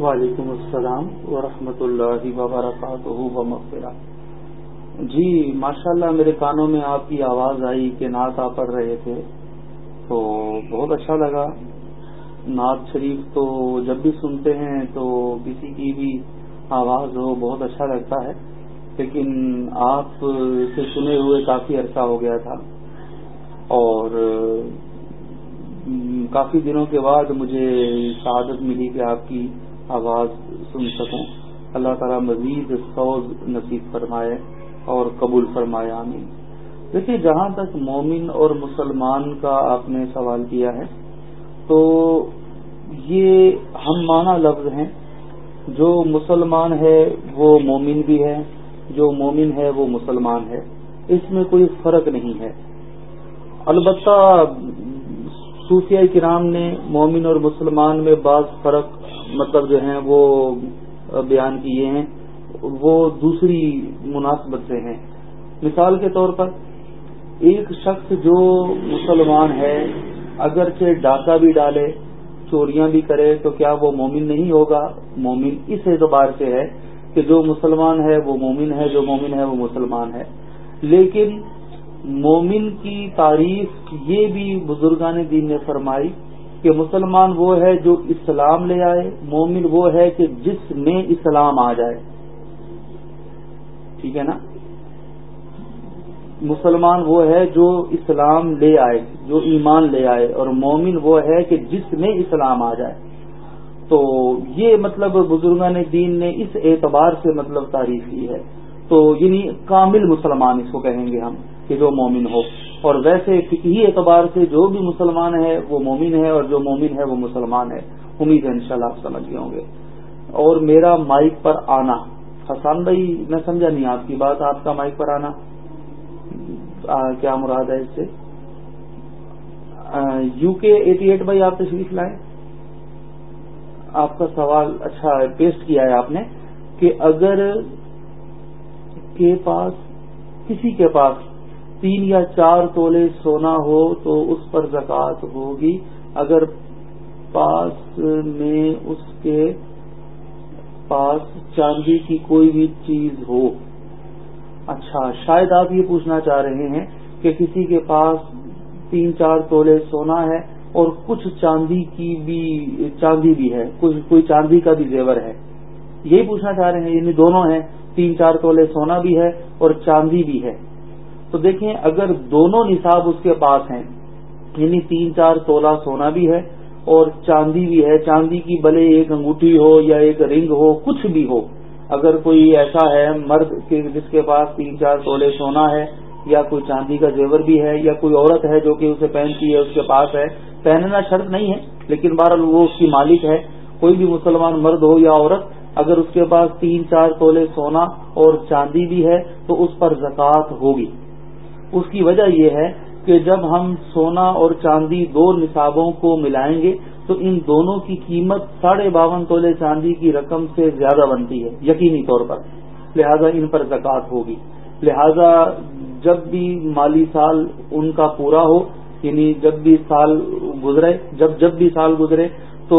وعلیکم السلام ورحمۃ اللہ وبرکاتہ ومغفرہ۔ جی ماشاء اللہ میرے کانوں میں آپ کی آواز آئی کہ نعت آپ پڑھ رہے تھے، تو بہت اچھا لگا۔ نعت شریف تو جب بھی سنتے ہیں تو کسی کی بھی آواز ہو، بہت اچھا لگتا ہے۔ لیکن آپ سے سنے ہوئے کافی عرصہ ہو گیا تھا۔ اور کافی دنوں کے بعد مجھے سعادت ملی کہ آپ کی آواز سن سکوں۔ اللہ تعالیٰ مزید سوز نصیب فرمائے اور قبول فرمائے، آمین۔ دیکھیے جہاں تک مومن اور مسلمان کا آپ نے سوال کیا ہے، تو یہ ہم مانا لفظ ہیں۔ جو مسلمان ہے وہ مومن بھی ہے، جو مومن ہے وہ مسلمان ہے۔ اس میں کوئی فرق نہیں ہے۔ البتہ صوفیہ کرام نے مومن اور مسلمان میں بعض فرق مطلب جو ہیں وہ بیان کیے ہیں، وہ دوسری مناسبت سے ہیں۔ مثال کے طور پر، ایک شخص جو مسلمان ہے، اگرچہ ڈاکہ بھی ڈالے، چوریاں بھی کرے، تو کیا وہ مومن نہیں ہوگا؟ مومن اس اعتبار سے ہے کہ جو مسلمان ہے وہ مومن ہے، جو مومن ہے وہ مسلمان ہے۔ لیکن مومن کی تعریف یہ بھی بزرگان دین نے فرمائی کہ مسلمان وہ ہے جو اسلام لے آئے، مومن وہ ہے کہ جس میں اسلام آ جائے۔ ٹھیک ہے نا؟ مسلمان وہ ہے جو اسلام لے آئے، جو ایمان لے آئے، اور مومن وہ ہے کہ جس میں اسلام آ جائے۔ تو یہ مطلب بزرگان دین نے اس اعتبار سے مطلب تعریف کی ہے۔ تو یعنی کامل مسلمان اس کو کہیں گے ہم۔ کہ جو مومن ہو۔ اور ویسے فکی اعتبار سے جو بھی مسلمان ہے، وہ مومن ہے، اور جو مومن ہے، وہ مسلمان ہے۔ امید ہے انشاءاللہ آپ سمجھ گئے ہوں گے۔ اور میرا مائک پر آنا۔ حسان بھائی، میں سمجھا نہیں، آپ کی بات، آپ کا مائک پر آنا۔ کیا مراد ہے اس سے؟ یو کے ایٹی ایٹ بھائی، آپ تشریف لائیں۔ آپ کا سوال اچھا پیسٹ کیا ہے آپ نے کہ اگر کے پاس، کسی کے پاس تین یا چار تولے سونا ہو تو اس پر زکات ہوگی۔ اگر پاس میں اس کے پاس چاندی کی کوئی بھی چیز ہو۔ اچھا شاید آپ یہ پوچھنا چاہ رہے ہیں کہ کسی کے پاس تین چار تولے سونا ہے اور کچھ چاندی کی بھی، چاندی بھی ہے کچھ کوئی چاندی کا بھی زیور ہے۔ یہی پوچھنا چاہ رہے ہیں یعنی دونوں ہیں، تین چار تولے سونا بھی ہے اور چاندی بھی ہے۔ تو دیکھیں، اگر دونوں نصاب اس کے پاس ہیں یعنی تین چار تولا سونا بھی ہے اور چاندی بھی ہے، چاندی کی بلے ایک انگوٹھی ہو یا ایک رنگ ہو، کچھ بھی ہو، اگر کوئی ایسا ہے مرد جس کے پاس تین چار تولے سونا ہے، یا کوئی چاندی کا زیور بھی ہے، یا کوئی عورت ہے جو کہ اسے پہنتی ہے، اس کے پاس ہے، پہننا شرط نہیں ہے، لیکن بہرحال وہ اس کی مالک ہے، کوئی بھی مسلمان مرد ہو یا عورت، اگر اس کے پاس تین چار تولے سونا اور چاندی بھی ہے، تو اس پر زکوٰۃ ہوگی۔ اس کی وجہ یہ ہے کہ جب ہم سونا اور چاندی دو نصابوں کو ملائیں گے، تو ان دونوں کی قیمت ساڑھے باون تولے چاندی کی رقم سے زیادہ بنتی ہے، یقینی طور پر۔ لہذا ان پر زکوٰۃ ہوگی۔ لہذا جب بھی مالی سال ان کا پورا ہو یعنی جب بھی سال گزرے، جب جب بھی سال گزرے، تو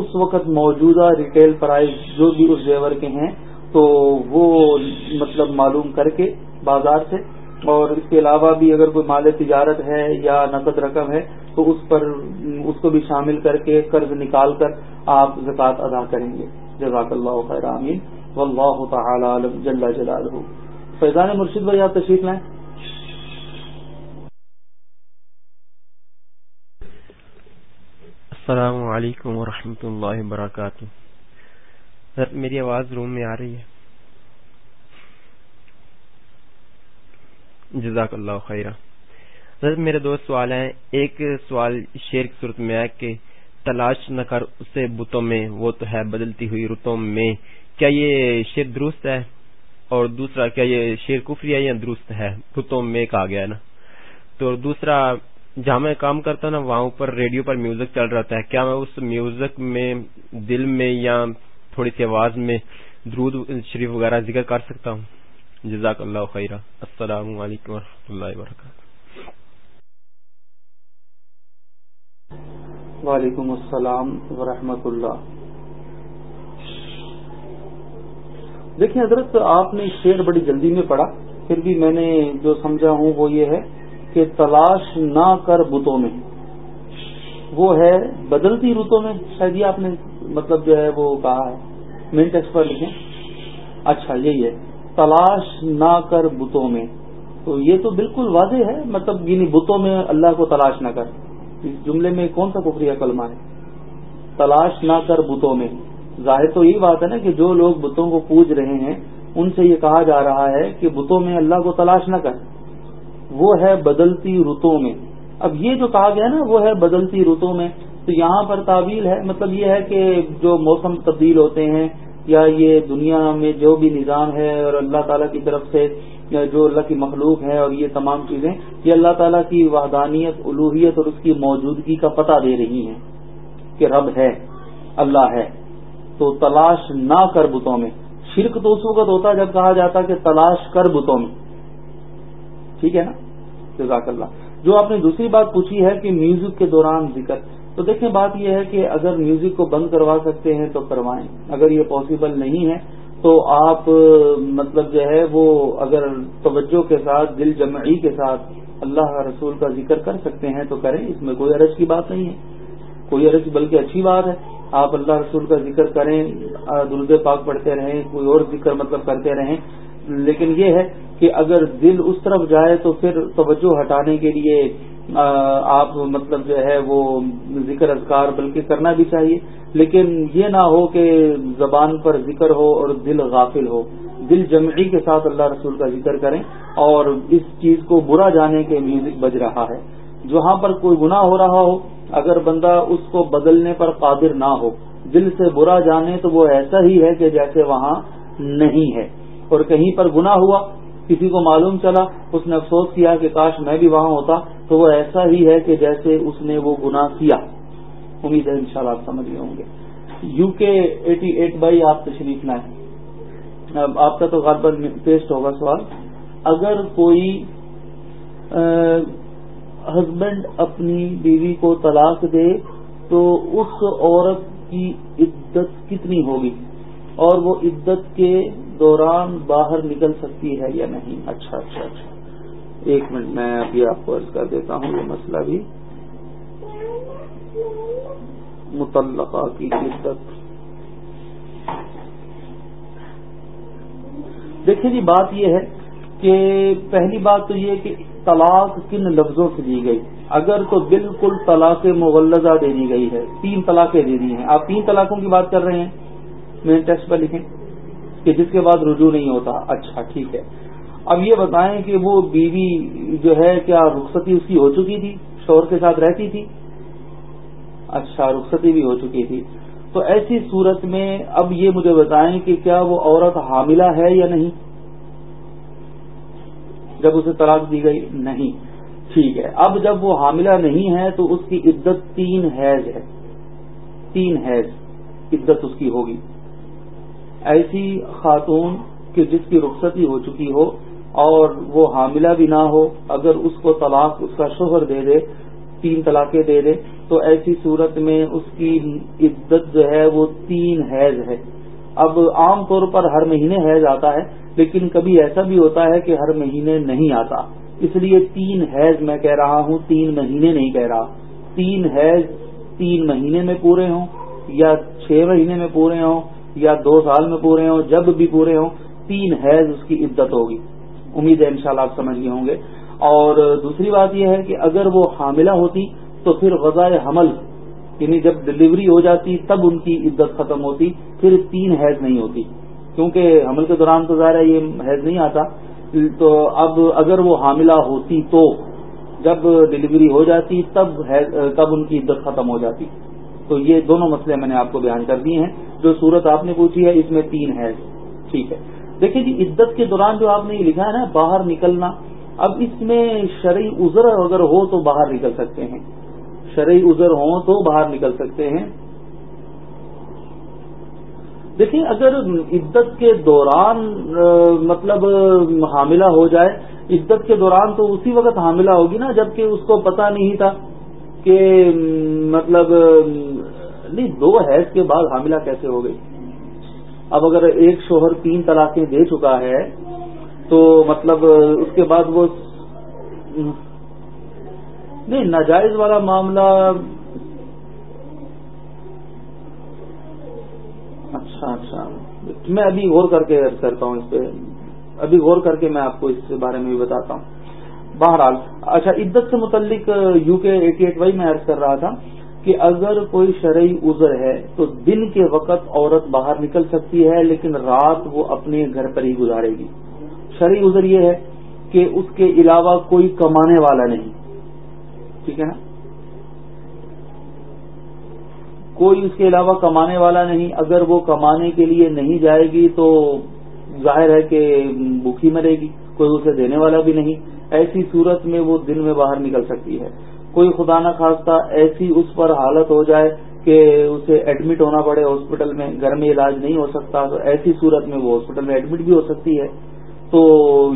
اس وقت موجودہ ریٹیل پرائز جو بھی اس زیور کے ہیں، تو وہ مطلب معلوم کر کے بازار سے اور اس کے علاوہ بھی اگر کوئی مال تجارت ہے یا نقد رقم ہے، تو اس پر، اس کو بھی شامل کر کے قرض نکال کر آپ زکوٰۃ ادا کریں گے۔ جزاک اللہ خیر امین و تعالی عالم، جل جلالہ۔ فیضان مرشد بھائی، آپ تشریف لائیں۔ السلام علیکم ورحمۃ اللہ وبرکاتہ۔ میری آواز روم میں آ رہی ہے۔ جزاک اللہ خیرہ۔ حضرت میرے دو سوال ہیں۔ ایک سوال شیر کی صورت میں ہے کہ تلاش نہ کر اسے بتوں میں، وہ تو ہے بدلتی ہوئی رتوں میں۔ کیا یہ شیر درست ہے؟ اور دوسرا، کیا یہ شیر کفری ہے یا درست ہے؟ رتوں میں کہا گیا نا۔ تو دوسرا، جہاں میں کام کرتا ہوں نا، وہاں اوپر ریڈیو پر میوزک چل رہا ہے۔ کیا میں اس میوزک میں، دل میں یا تھوڑی سی آواز میں درود شریف وغیرہ ذکر کر سکتا ہوں؟ جزاک اللہ خیرہ۔ السلام علیکم و اللہ وبرکاتہ۔ وعلیکم السلام ورحمۃ اللہ۔ دیکھیں حضرت، آپ نے شعر بڑی جلدی میں پڑھا، پھر بھی میں نے جو سمجھا ہوں وہ یہ ہے کہ تلاش نہ کر بتوں میں۔ وہ ہے بدلتی رتوں میں، شاید یہ آپ نے مطلب جو ہے وہ کہا ہے۔ مین ٹیکس پر لکھیں۔ اچھا یہی ہے۔ تلاش نہ کر بتوں میں۔ تو یہ تو بالکل واضح ہے مطلب یعنی بتوں میں اللہ کو تلاش نہ کر۔ اس جملے میں کون سا کفریہ کلمہ ہے؟ تلاش نہ کر بتوں میں۔ ظاہر تو یہی بات ہے نا کہ جو لوگ بتوں کو پوج رہے ہیں، ان سے یہ کہا جا رہا ہے کہ بتوں میں اللہ کو تلاش نہ کر۔ وہ ہے بدلتی رتوں میں۔ اب یہ جو کہا گیا نا، وہ ہے بدلتی رتوں میں۔ تو یہاں پر تعویل ہے مطلب یہ ہے کہ جو موسم تبدیل ہوتے ہیں یا یہ دنیا میں جو بھی نظام ہے اور اللہ تعالیٰ کی طرف سے جو اللہ کی مخلوق ہے اور یہ تمام چیزیں، یہ اللہ تعالیٰ کی وحدانیت الوحیت اور اس کی موجودگی کا پتہ دے رہی ہیں کہ رب ہے، اللہ ہے۔ تو تلاش نہ کر بتوں میں۔ شرک تو اس وقت ہوتا جب کہا جاتا کہ تلاش کر بتوں میں۔ ٹھیک ہے نا؟ جزاک اللہ۔ جو آپ نے دوسری بات پوچھی ہے کہ میوزک کے دوران ذکر۔ تو دیکھیں بات یہ ہے کہ اگر میوزک کو بند کروا سکتے ہیں تو کروائیں۔ اگر یہ پاسبل نہیں ہے تو آپ مطلب جو ہے وہ اگر توجہ کے ساتھ، دل جمعی کے ساتھ اللہ رسول کا ذکر کر سکتے ہیں تو کریں۔ اس میں کوئی عرض کی بات نہیں ہے۔ کوئی عرض بلکہ اچھی بات ہے۔ آپ اللہ رسول کا ذکر کریں درد پاک پڑھتے رہیں، کوئی اور ذکر مطلب کرتے رہیں۔ لیکن یہ ہے کہ اگر دل اس طرف جائے تو پھر توجہ ہٹانے کے لیے آپ مطلب جو ہے وہ ذکر اذکار بلکہ کرنا بھی چاہیے، لیکن یہ نہ ہو کہ زبان پر ذکر ہو اور دل غافل ہو۔ دل جمعی کے ساتھ اللہ رسول کا ذکر کریں اور اس چیز کو برا جانے کے میوزک بج رہا ہے۔ جہاں پر کوئی گناہ ہو رہا ہو، اگر بندہ اس کو بدلنے پر قادر نہ ہو، دل سے برا جانے تو وہ ایسا ہی ہے کہ جیسے وہاں نہیں ہے۔ اور کہیں پر گناہ ہوا، کسی کو معلوم چلا، اس نے افسوس کیا کہ کاش میں بھی وہاں ہوتا تو وہ ایسا ہی ہے کہ جیسے اس نے وہ گناہ کیا۔ امید ہے انشاءاللہ آپ سمجھ گئے ہوں گے۔ یو کے ایٹی ایٹ بائی آپ تشریف لائیں۔ آپ کا تو غالباً پیسٹ ہوگا سوال۔ اگر کوئی ہسبینڈ اپنی بیوی کو طلاق دے، تو اس عورت کی عدت کتنی ہوگی؟ اور وہ عدت کے دوران باہر نکل سکتی ہے یا نہیں؟ اچھا اچھا اچھا۔ ایک منٹ میں ابھی آپ کو عرض کر دیتا ہوں، یہ مسئلہ بھی متعلقہ کی عدت دیکھیں جی بات یہ ہے کہ پہلی بات تو یہ کہ طلاق کن لفظوں سے دی گئی؟ اگر تو بالکل طلاق مغلزہ دے دی گئی ہے، تین طلاقیں دے دی ہیں۔ آپ تین طلاقوں کی بات کر رہے ہیں میرے ٹیکسٹ پر لکھیں کہ جس کے بعد رجوع نہیں ہوتا۔ اچھا ٹھیک ہے۔ اب یہ بتائیں کہ وہ بیوی جو ہے کیا رخصتی اس کی ہو چکی تھی؟ شور کے ساتھ رہتی تھی؟ اچھا رخصتی بھی ہو چکی تھی۔ تو ایسی صورت میں اب یہ مجھے بتائیں کہ کیا وہ عورت حاملہ ہے یا نہیں؟ جب اسے طلاق دی گئی، نہیں۔ ٹھیک ہے۔ اب جب وہ حاملہ نہیں ہے تو اس کی عدت تین حیض ہے۔ تین حیض عدت اس کی ہوگی۔ ایسی خاتون کہ جس کی رخصتی ہو چکی ہو اور وہ حاملہ بھی نہ ہو، اگر اس کو طلاق، اس کا شوہر دے دے، تین طلاقیں دے دے، تو ایسی صورت میں اس کی عدت جو ہے وہ تین حیض ہے۔ اب عام طور پر ہر مہینے حیض آتا ہے، لیکن کبھی ایسا بھی ہوتا ہے کہ ہر مہینے نہیں آتا۔ اس لیے تین حیض میں کہہ رہا ہوں، تین مہینے نہیں کہہ رہا۔ تین حیض تین مہینے میں پورے ہوں، یا چھ مہینے میں پورے ہوں، یا دو سال میں پورے ہوں، جب بھی پورے ہوں، تین حیض اس کی عدت ہوگی۔ امید ہے انشاءاللہ آپ سمجھ گئے ہوں گے۔ اور دوسری بات یہ ہے کہ اگر وہ حاملہ ہوتی تو پھر غذائے حمل یعنی جب ڈلیوری ہو جاتی تب ان کی عدت ختم ہوتی، پھر تین حیض نہیں ہوتی۔ کیونکہ حمل کے دوران تو ظاہر ہے یہ حیض نہیں آتا۔ تو اب اگر وہ حاملہ ہوتی تو جب ڈلیوری ہو جاتی تب تب ان کی عدت ختم ہو جاتی۔ تو یہ دونوں مسئلے میں نے آپ کو بیان کر دیے ہیں۔ جو صورت آپ نے پوچھی ہے، اس میں تین ہے ٹھیک ہے۔ دیکھیں جی عدت کے دوران جو آپ نے یہ لکھا ہے نا، باہر نکلنا، اب اس میں شرعی عذر اگر ہو تو باہر نکل سکتے ہیں۔ شرعی عذر ہوں تو باہر نکل سکتے ہیں۔ دیکھیں، اگر عدت کے دوران مطلب حاملہ ہو جائے، عدت کے دوران تو اسی وقت حاملہ ہوگی نا جبکہ اس کو پتا نہیں تھا کہ مطلب نہیں، دو حیض کے بعد حاملہ کیسے ہو گئی۔ اب اگر ایک شوہر تین طلاقیں دے چکا ہے، تو مطلب اس کے بعد وہ نہیں، ناجائز والا معاملہ اچھا اچھا۔ میں ابھی غور کر کے کرتا ہوں اس پہ۔ ابھی غور کر کے میں آپ کو اس بارے میں بھی بتاتا ہوں۔ بہرحال اچھا عدت سے متعلق یو کے ایٹی ایٹ وائی میں عرض کر رہا تھا۔ کہ اگر کوئی شرعی عذر ہے تو دن کے وقت عورت باہر نکل سکتی ہے، لیکن رات وہ اپنے گھر پر ہی گزارے گی۔ شرعی عذر یہ ہے کہ اس کے علاوہ کوئی کمانے والا نہیں۔ ٹھیک ہے نا؟ کوئی اس کے علاوہ کمانے والا نہیں۔ اگر وہ کمانے کے لیے نہیں جائے گی تو ظاہر ہے کہ بھوکھی مرے گی، کوئی اسے دینے والا بھی نہیں۔ ایسی صورت میں وہ دن میں باہر نکل سکتی ہے۔ کوئی خدا نہ خواستہ ایسی اس پر حالت ہو جائے کہ اسے ایڈمٹ ہونا پڑے ہاسپٹل میں، گھر میں علاج نہیں ہو سکتا، تو ایسی صورت میں وہ ہاسپٹل میں ایڈمٹ بھی ہو سکتی ہے۔ تو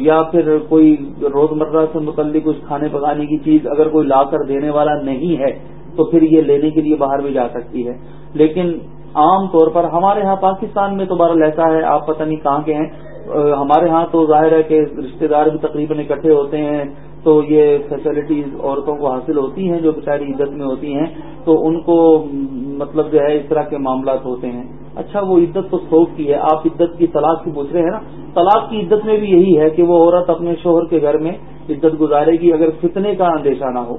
یا پھر کوئی روزمرہ سے متعلق کچھ کھانے پکانے کی چیز اگر کوئی لا کر دینے والا نہیں ہے، تو پھر یہ لینے کے لیے باہر بھی جا سکتی ہے۔ لیکن عام طور پر ہمارے ہاں پاکستان میں تو بہرحال ایسا ہے، آپ پتہ نہیں کہاں کے ہیں۔ ہمارے ہاں تو ظاہر ہے کہ رشتہ دار بھی تقریباً اکٹھے ہوتے ہیں۔ تو یہ فیسلٹیز عورتوں کو حاصل ہوتی ہیں جو بیچاری عزت میں ہوتی ہیں، تو ان کو مطلب جو ہے اس طرح کے معاملات ہوتے ہیں۔ اچھا وہ عزت تو سوک کی ہے، آپ عزت کی طلاق کی پوچھ رہے ہیں نا؟ طلاق کی عزت میں بھی یہی ہے کہ وہ عورت اپنے شوہر کے گھر میں عزت گزارے گی اگر فتنے کا اندیشہ نہ ہو۔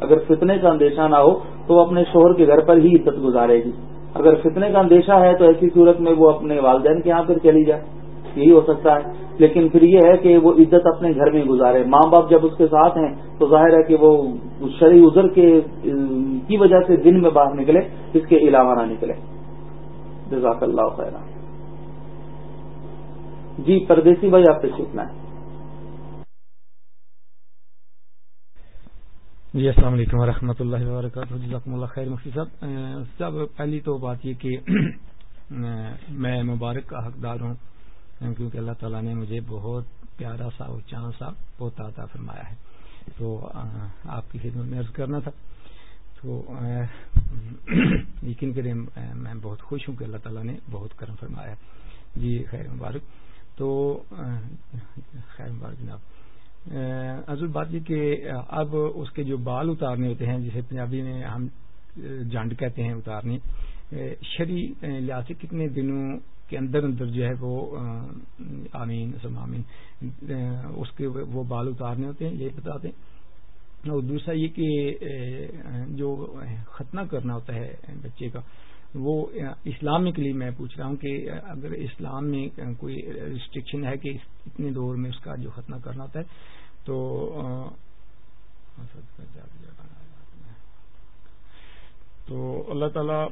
اگر فتنے کا اندیشہ نہ ہو تو وہ اپنے شوہر کے گھر پر ہی عزت گزارے گی۔ اگر فتنے کا اندیشہ ہے تو ایسی صورت میں وہ اپنے والدین کے یہاں پھر چلی جائے۔ یہی ہو سکتا ہے۔ لیکن پھر یہ ہے کہ وہ عزت اپنے گھر میں گزارے۔ ماں باپ جب اس کے ساتھ ہیں تو ظاہر ہے کہ وہ شرعی عذر کے، کی وجہ سے دن میں باہر نکلے، اس کے علاوہ نہ نکلے۔ جزاک اللہ خیر جی پردیسی بھائی، آپ سے سیکھنا ہے۔ جی السلام علیکم ورحمۃ اللہ وبرکاتہ۔ جزاکم اللہ خیر، مفتی صاحب۔ صاحب، پہلی تو بات یہ کہ میں مبارک کا حقدار ہوں۔ کیونکہ اللہ تعالیٰ نے مجھے بہت پیارا سا اور چاند سا پوتا عطا فرمایا ہے۔ تو آپ کی خدمت میں عرض کرنا تھا۔ تو یقین کریں میں بہت خوش ہوں کہ اللہ تعالیٰ نے بہت کرم فرمایا جی خیر مبارک۔ تو خیر مبارک جناب۔ عزل بات یہ کہ اب اس کے جو بال اتارنے ہوتے ہیں، جسے پنجابی میں ہم جانڈ کہتے ہیں، اتارنے شری لحاظ سے کتنے دنوں کے اندر اندر جو ہے وہ آمین آمین اس کے وہ بال اتارنے ہوتے ہیں یہ بتاتے ہیں۔ اور دوسرا یہ کہ جو ختنہ کرنا ہوتا ہے بچے کا، وہ اسلامکلی میں پوچھ رہا ہوں کہ اگر اسلام میں کوئی ریسٹرکشن ہے کہ اتنے دور میں اس کا جو ختنہ کرنا ہوتا ہے، تو تو اللہ تعالیٰ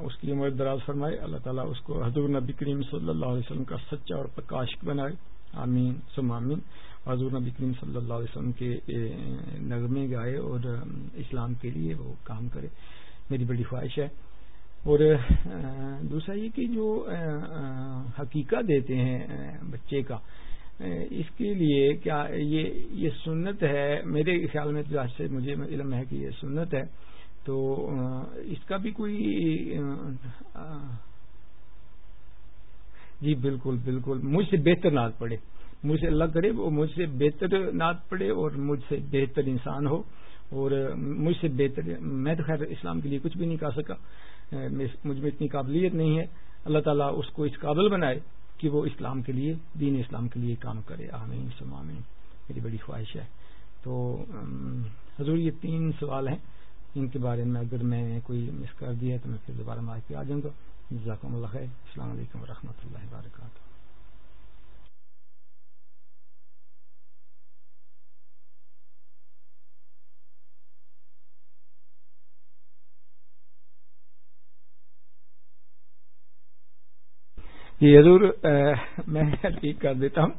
اس کی عمر دراز فرمائے۔ اللہ تعالیٰ اس کو حضور نبی کریم صلی اللہ علیہ وسلم کا سچا اور پرکاشک بنائے۔ آمین سم آمین۔ حضور نبی کریم صلی اللہ علیہ وسلم کے نغمے گائے اور اسلام کے لیے وہ کام کرے۔ میری بڑی خواہش ہے۔ اور دوسرا یہ کہ جو حقیقت دیتے ہیں بچے کا اس کے لیے کیا یہ سنت ہے؟ میرے خیال میں تو آج سے مجھے علم ہے کہ یہ سنت ہے۔ تو اس کا بھی کوئی جی بالکل بالکل، مجھ سے بہتر نعت پڑے مجھ سے اللہ کرے، وہ مجھ سے بہتر نعت پڑے اور مجھ سے بہتر انسان ہو۔ اور مجھ سے بہتر، میں تو خیر اسلام کے لیے کچھ بھی نہیں کہہ سکا۔ مجھ میں اتنی قابلیت نہیں ہے۔ اللہ تعالیٰ اس کو اس قابل بنائے کہ وہ اسلام کے لیے، دین اسلام کے لیے کام کرے۔ آمین آمین۔ میری بڑی خواہش ہے۔ تو حضور، یہ تین سوال ہیں۔ ان کے بارے میں اگر میں نے کوئی مس کر دیا تو میں پھر دوبارہ مار کے آ جاؤں گا۔ جزاکم اللہ خیر۔ السلام علیکم و اللہ وبرکاتہ۔ جی حضور میں ٹھیک کر دیتا ہوں۔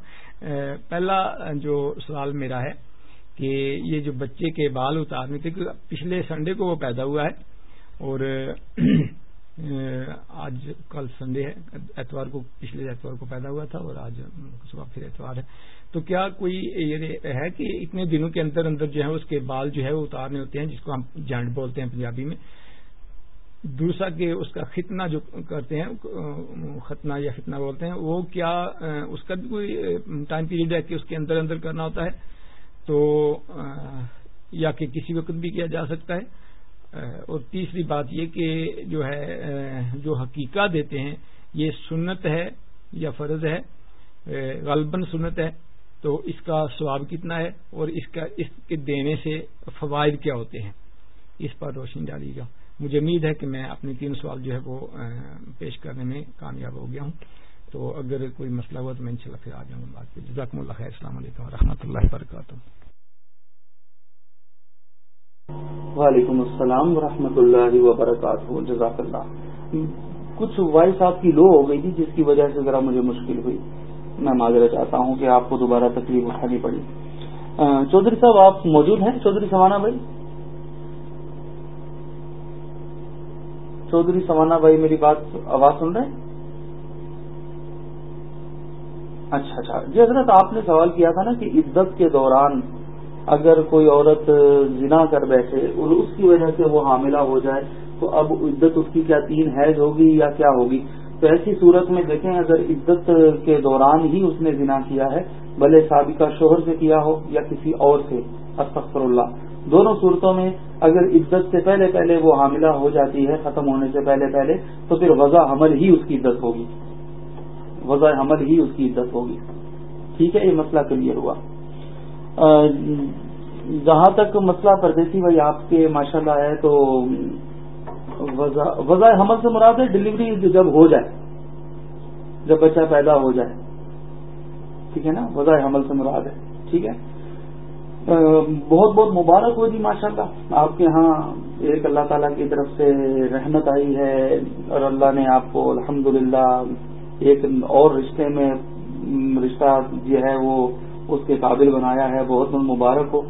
پہلا جو سوال میرا ہے کہ یہ جو بچے کے بال اتارنے تھے پچھلے سنڈے کو وہ پیدا ہوا ہے اور آج کل سنڈے ہے، اتوار کو، پچھلے اتوار کو پیدا ہوا تھا اور آج صبح پھر اتوار ہے۔ تو کیا کوئی یہ ہے کہ اتنے دنوں کے اندر اندر جو ہے اس کے بال جو ہے وہ اتارنے ہوتے ہیں، جس کو ہم جانٹ بولتے ہیں پنجابی میں؟ دوسرا کہ اس کا ختنہ جو کرتے ہیں، ختنہ یا ختنہ بولتے ہیں، وہ کیا اس کا بھی کوئی ٹائم پیریڈ ہے کہ اس کے اندر اندر کرنا ہوتا ہے؟ تو یا کہ کسی وقت بھی کیا جا سکتا ہے۔ اور تیسری بات یہ کہ جو ہے جو حقیقہ دیتے ہیں، یہ سنت ہے یا فرض ہے غالباً سنت ہے۔ تو اس کا سواب کتنا ہے اور اس کا، اس کے دینے سے فوائد کیا ہوتے ہیں؟ اس پر روشنی ڈالی گا۔ مجھے امید ہے کہ میں اپنے تین سوال جو ہے وہ پیش کرنے میں کامیاب ہو گیا ہوں۔ تو اگر کوئی مسئلہ ہوا تو میں انشاءاللہ پھر آ جاؤں گا بات جزاکم اللہ خیر، السلام علیکم و رحمۃ اللہ وبرکاتہ۔ وعلیکم السلام ورحمۃ اللہ وبرکاتہ۔ جزاک اللہ۔ کچھ وائس آپ کی لو ہو گئی تھی جس کی وجہ سے ذرا مجھے مشکل ہوئی۔ میں معذرت چاہتا ہوں کہ آپ کو دوبارہ تکلیف اٹھانی پڑی۔ چودھری صاحب، آپ موجود ہیں؟ چودھری سوانا بھائی؟ چودھری سوانا بھائی، میری بات، آواز سن رہے ہیں؟ اچھا اچھا۔ جی حضرت آپ نے سوال کیا تھا نا کہ عزت کے دوران اگر کوئی عورت زنا کر بیٹھے اور اس کی وجہ سے وہ حاملہ ہو جائے، تو اب عزت اس کی کیا تین حیض ہوگی یا کیا ہوگی؟ تو ایسی صورت میں دیکھیں، اگر عزت کے دوران ہی اس نے زنا کیا ہے، بھلے سابقہ شوہر سے کیا ہو یا کسی اور سے استغفر اللہ دونوں صورتوں میں اگر عزت سے پہلے پہلے وہ حاملہ ہو جاتی ہے، ختم ہونے سے پہلے پہلے، تو پھر وضع حمل ہی اس کی عزت ہوگی۔ وضع حمل ہی اس کی عزت ہوگی۔ ٹھیک ہے، یہ مسئلہ کلیئر ہوا۔ جہاں تک مسئلہ پردیسی بھائی آپ کے ماشاء اللہ ہے تو وضع حمل سے مراد ہے ڈلیوری جب ہو جائے۔ جب بچہ پیدا ہو جائے۔ ٹھیک ہے نا؟ وضع حمل سے مراد ہے۔ ٹھیک ہے؟ بہت بہت مبارک ہو جی ماشاء اللہ آپ کے ہاں ایک اللہ تعالیٰ کی طرف سے رحمت آئی ہے اور اللہ نے آپ کو الحمد ایک اور رشتے میں رشتہ جو ہے، وہ اس کے قابل بنایا ہے بہت بہت مبارک ہو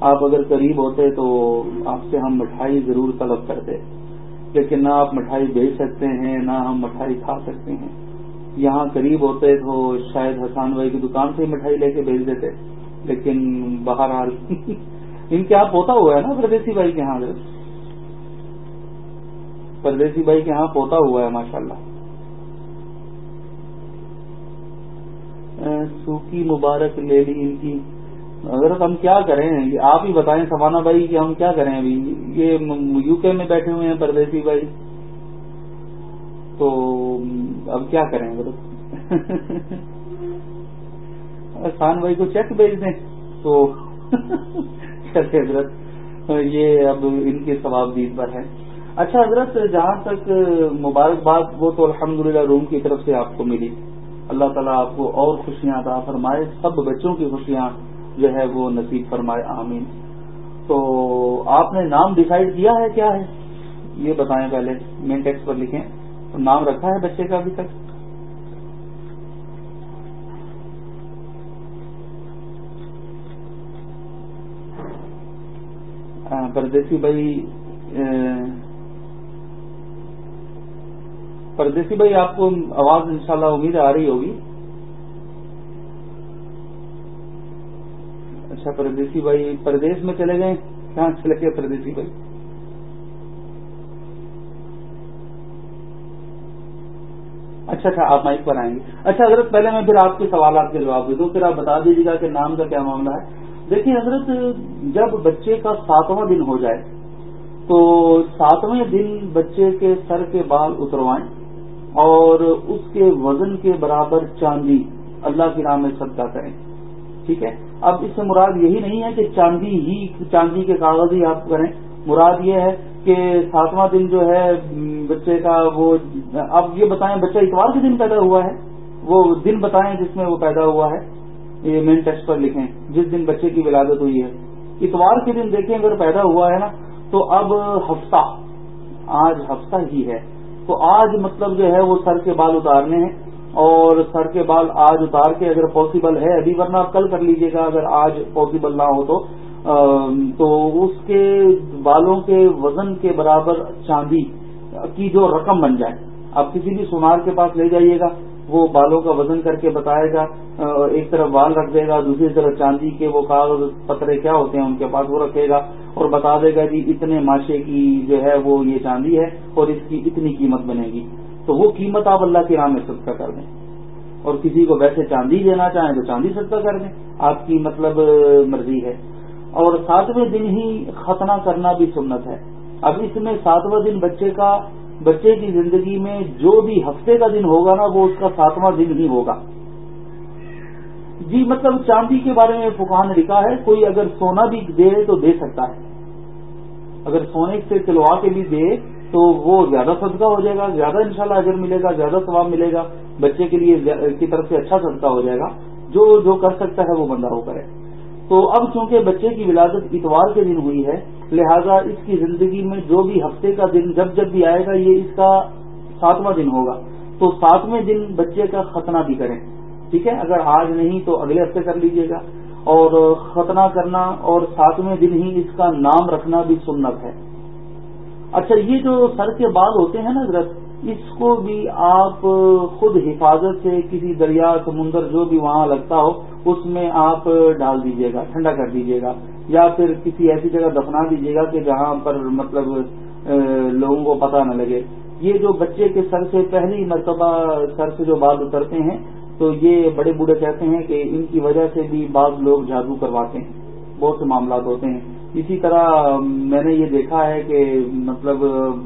آپ اگر قریب ہوتے تو آپ سے ہم مٹھائی ضرور طلب کرتے۔ لیکن نہ آپ مٹھائی بیچ سکتے ہیں، نہ ہم مٹھائی کھا سکتے ہیں۔ یہاں قریب ہوتے تو شاید حسان بھائی کی دکان سے ہی مٹھائی لے کے بھیج دیتے۔ لیکن بہرحال ان کے ہاں پوتا ہوا ہے نا پردیسی بھائی کے ہاں پردیسی بھائی کے ہاں پوتا ہوا ہے ماشاء سوکی مبارک لے لی ان کی۔ اگر ہم کیا کریں؟ آپ ہی بتائیں سوانا بھائی کہ ہم کیا کریں ابھی؟ یہ یو کے میں بیٹھے ہوئے ہیں پردیسی بھائی۔ تو اب کیا کریں؟ حضرت خان بھائی کو چیک بھیج دیں۔ تو چلے حضرت، یہ اب ان کے ثواب دید پر ہے۔ اچھا حضرت، جہاں تک مبارکباد، وہ تو الحمدللہ روم کی طرف سے آپ کو ملی۔ اللہ تعالیٰ آپ کو اور خوشیاں عطا فرمائے، سب بچوں کی خوشیاں جو ہے وہ نصیب فرمائے، آمین۔ تو آپ نے نام ڈسائڈ کیا ہے کیا ہے؟ یہ بتائیں پہلے مین ٹیکس پر لکھیں۔ نام رکھا ہے بچے کا ابھی تک؟ پردیسی بھائی پردیسی بھائی، آپ کو آواز انشاءاللہ امید آ رہی ہوگی۔ اچھا پردیسی بھائی پردیش میں چلے گئے؟ کہاں چلے گئے پردیسی بھائی؟ اچھا اچھا آپ مائک پر آئیں گے۔ اچھا حضرت، پہلے میں پھر آپ کے سوالات کے جواب دے دوں، پھر آپ بتا دیجیے گا کہ نام کا کیا معاملہ ہے۔ دیکھیے حضرت، جب بچے کا ساتواں دن ہو جائے، تو ساتویں دن بچے کے سر کے بال اتروائیں۔ اور اس کے وزن کے برابر چاندی اللہ کی نام میں صدقہ کریں۔ ٹھیک ہے؟ اب اس سے مراد یہی نہیں ہے کہ چاندی ہی، چاندی کے کاغذ ہی آپ کریں۔ مراد یہ ہے کہ ساتواں دن جو ہے، بچے کا وہ، اب یہ بتائیں بچہ اتوار کے دن پیدا ہوا ہے۔ وہ دن بتائیں جس میں وہ پیدا ہوا ہے۔ یہ مین ٹیکسٹ پر لکھیں۔ جس دن بچے کی ولادت ہوئی ہے۔ اتوار کے دن دیکھیں، اگر پیدا ہوا ہے نا، تو اب ہفتہ۔ آج ہفتہ ہی ہے۔ تو آج مطلب جو ہے وہ سر کے بال اتارنے ہیں اور سر کے بال آج اتار کے اگر پاسبل ہے ابھی ورنہ آپ کل کر لیجیے گا اگر آج پاسبل نہ ہو تو تو اس کے بالوں کے وزن کے برابر چاندی کی جو رقم بن جائے۔ آپ کسی بھی سونار کے پاس لے جائیے گا، وہ بالوں کا وزن کر کے بتائے گا ایک طرف بال رکھ دے گا، دوسری طرف چاندی کے وہ کاغذ پترے کیا ہوتے ہیں ان کے پاس وہ رکھے گا۔ اور بتا دے گا جی اتنے ماشے کی جو ہے وہ یہ چاندی ہے اور اس کی اتنی قیمت بنے گی۔ تو وہ قیمت آپ اللہ کے نام میں صدقہ کر دیں۔ اور کسی کو ویسے چاندی دینا چاہیں تو چاندی صدقہ کر دیں۔ آپ کی مطلب مرضی ہے۔ اور ساتویں دن ہی ختنہ کرنا بھی سنت ہے۔ اب اس میں ساتواں دن بچے کا بچے کی زندگی میں جو بھی ہفتے کا دن ہوگا نا، وہ اس کا ساتواں دن ہی ہوگا۔ جی مطلب چاندی کے بارے میں فکان نے لکھا ہے، کوئی اگر سونا بھی دے تو دے سکتا ہے۔ اگر سونے سے چلوا کے بھی دے تو وہ زیادہ صدقہ ہو جائے گا، زیادہ انشاءاللہ اجر ملے گا، زیادہ ثواب ملے گا، بچے کے لیے کی طرف سے اچھا صدقہ ہو جائے گا۔ جو جو کر سکتا ہے وہ بندہ وہ کرے۔ تو اب چونکہ بچے کی ولادت اتوار کے دن ہوئی ہے، لہذا اس کی زندگی میں جو بھی ہفتے کا دن جب جب بھی آئے گا، یہ اس کا ساتواں دن ہوگا۔ تو ساتویں دن بچے کا ختنہ بھی کریں۔ ٹھیک ہے؟ اگر آج نہیں تو اگلے ہفتے کر لیجیے گا۔ اور ختنہ کرنا اور ساتویں دن ہی اس کا نام رکھنا بھی سنت ہے۔ اچھا یہ جو سر کے بال ہوتے ہیں نا حضرت، اس کو بھی آپ خود حفاظت سے کسی دریا، سمندر، جو بھی وہاں لگتا ہو، اس میں آپ ڈال دیجیے گا، ٹھنڈا کر دیجیے گا۔ یا پھر کسی ایسی جگہ دفنا دیجیے گا کہ جہاں پر مطلب لوگوں کو پتہ نہ لگے۔ یہ جو بچے کے سر سے پہلی مرتبہ سر سے جو بال اترتے ہیں تو یہ بڑے بوڑھے کہتے ہیں کہ ان کی وجہ سے بھی بعض لوگ جادو کرواتے ہیں، بہت سے معاملات ہوتے ہیں۔ اسی طرح میں نے یہ دیکھا ہے کہ مطلب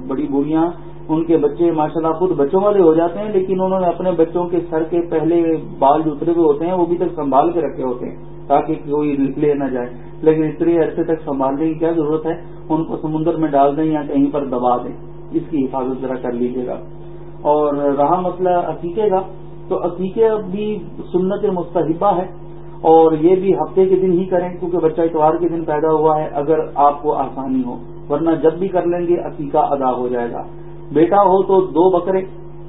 بڑی بوڑھیاں، ان کے بچے ماشاءاللہ خود بچوں والے ہو جاتے ہیں، لیکن انہوں نے اپنے بچوں کے سر کے پہلے بال جو اترے ہوئے ہوتے ہیں، وہ بھی تک سنبھال کے رکھے ہوتے ہیں تاکہ کوئی لے نہ جائے۔ لیکن اتنے عرصے تک سنبھالنے کی کیا ضرورت ہے؟ ان کو سمندر میں ڈال دیں یا کہیں پر دبا دیں۔ اس کی حفاظت ذرا کر لیجیے گا۔ اور رہا مسئلہ عقیقے کا۔ تو عقیقے بھی سنت مستحبہ ہے اور یہ بھی ہفتے کے دن ہی کریں کیونکہ بچہ اتوار کے دن پیدا ہوا ہے اگر آپ کو آسانی ہو، ورنہ جب بھی کر لیں گے عقیقہ ادا ہو جائے گا۔ بیٹا ہو تو دو بکرے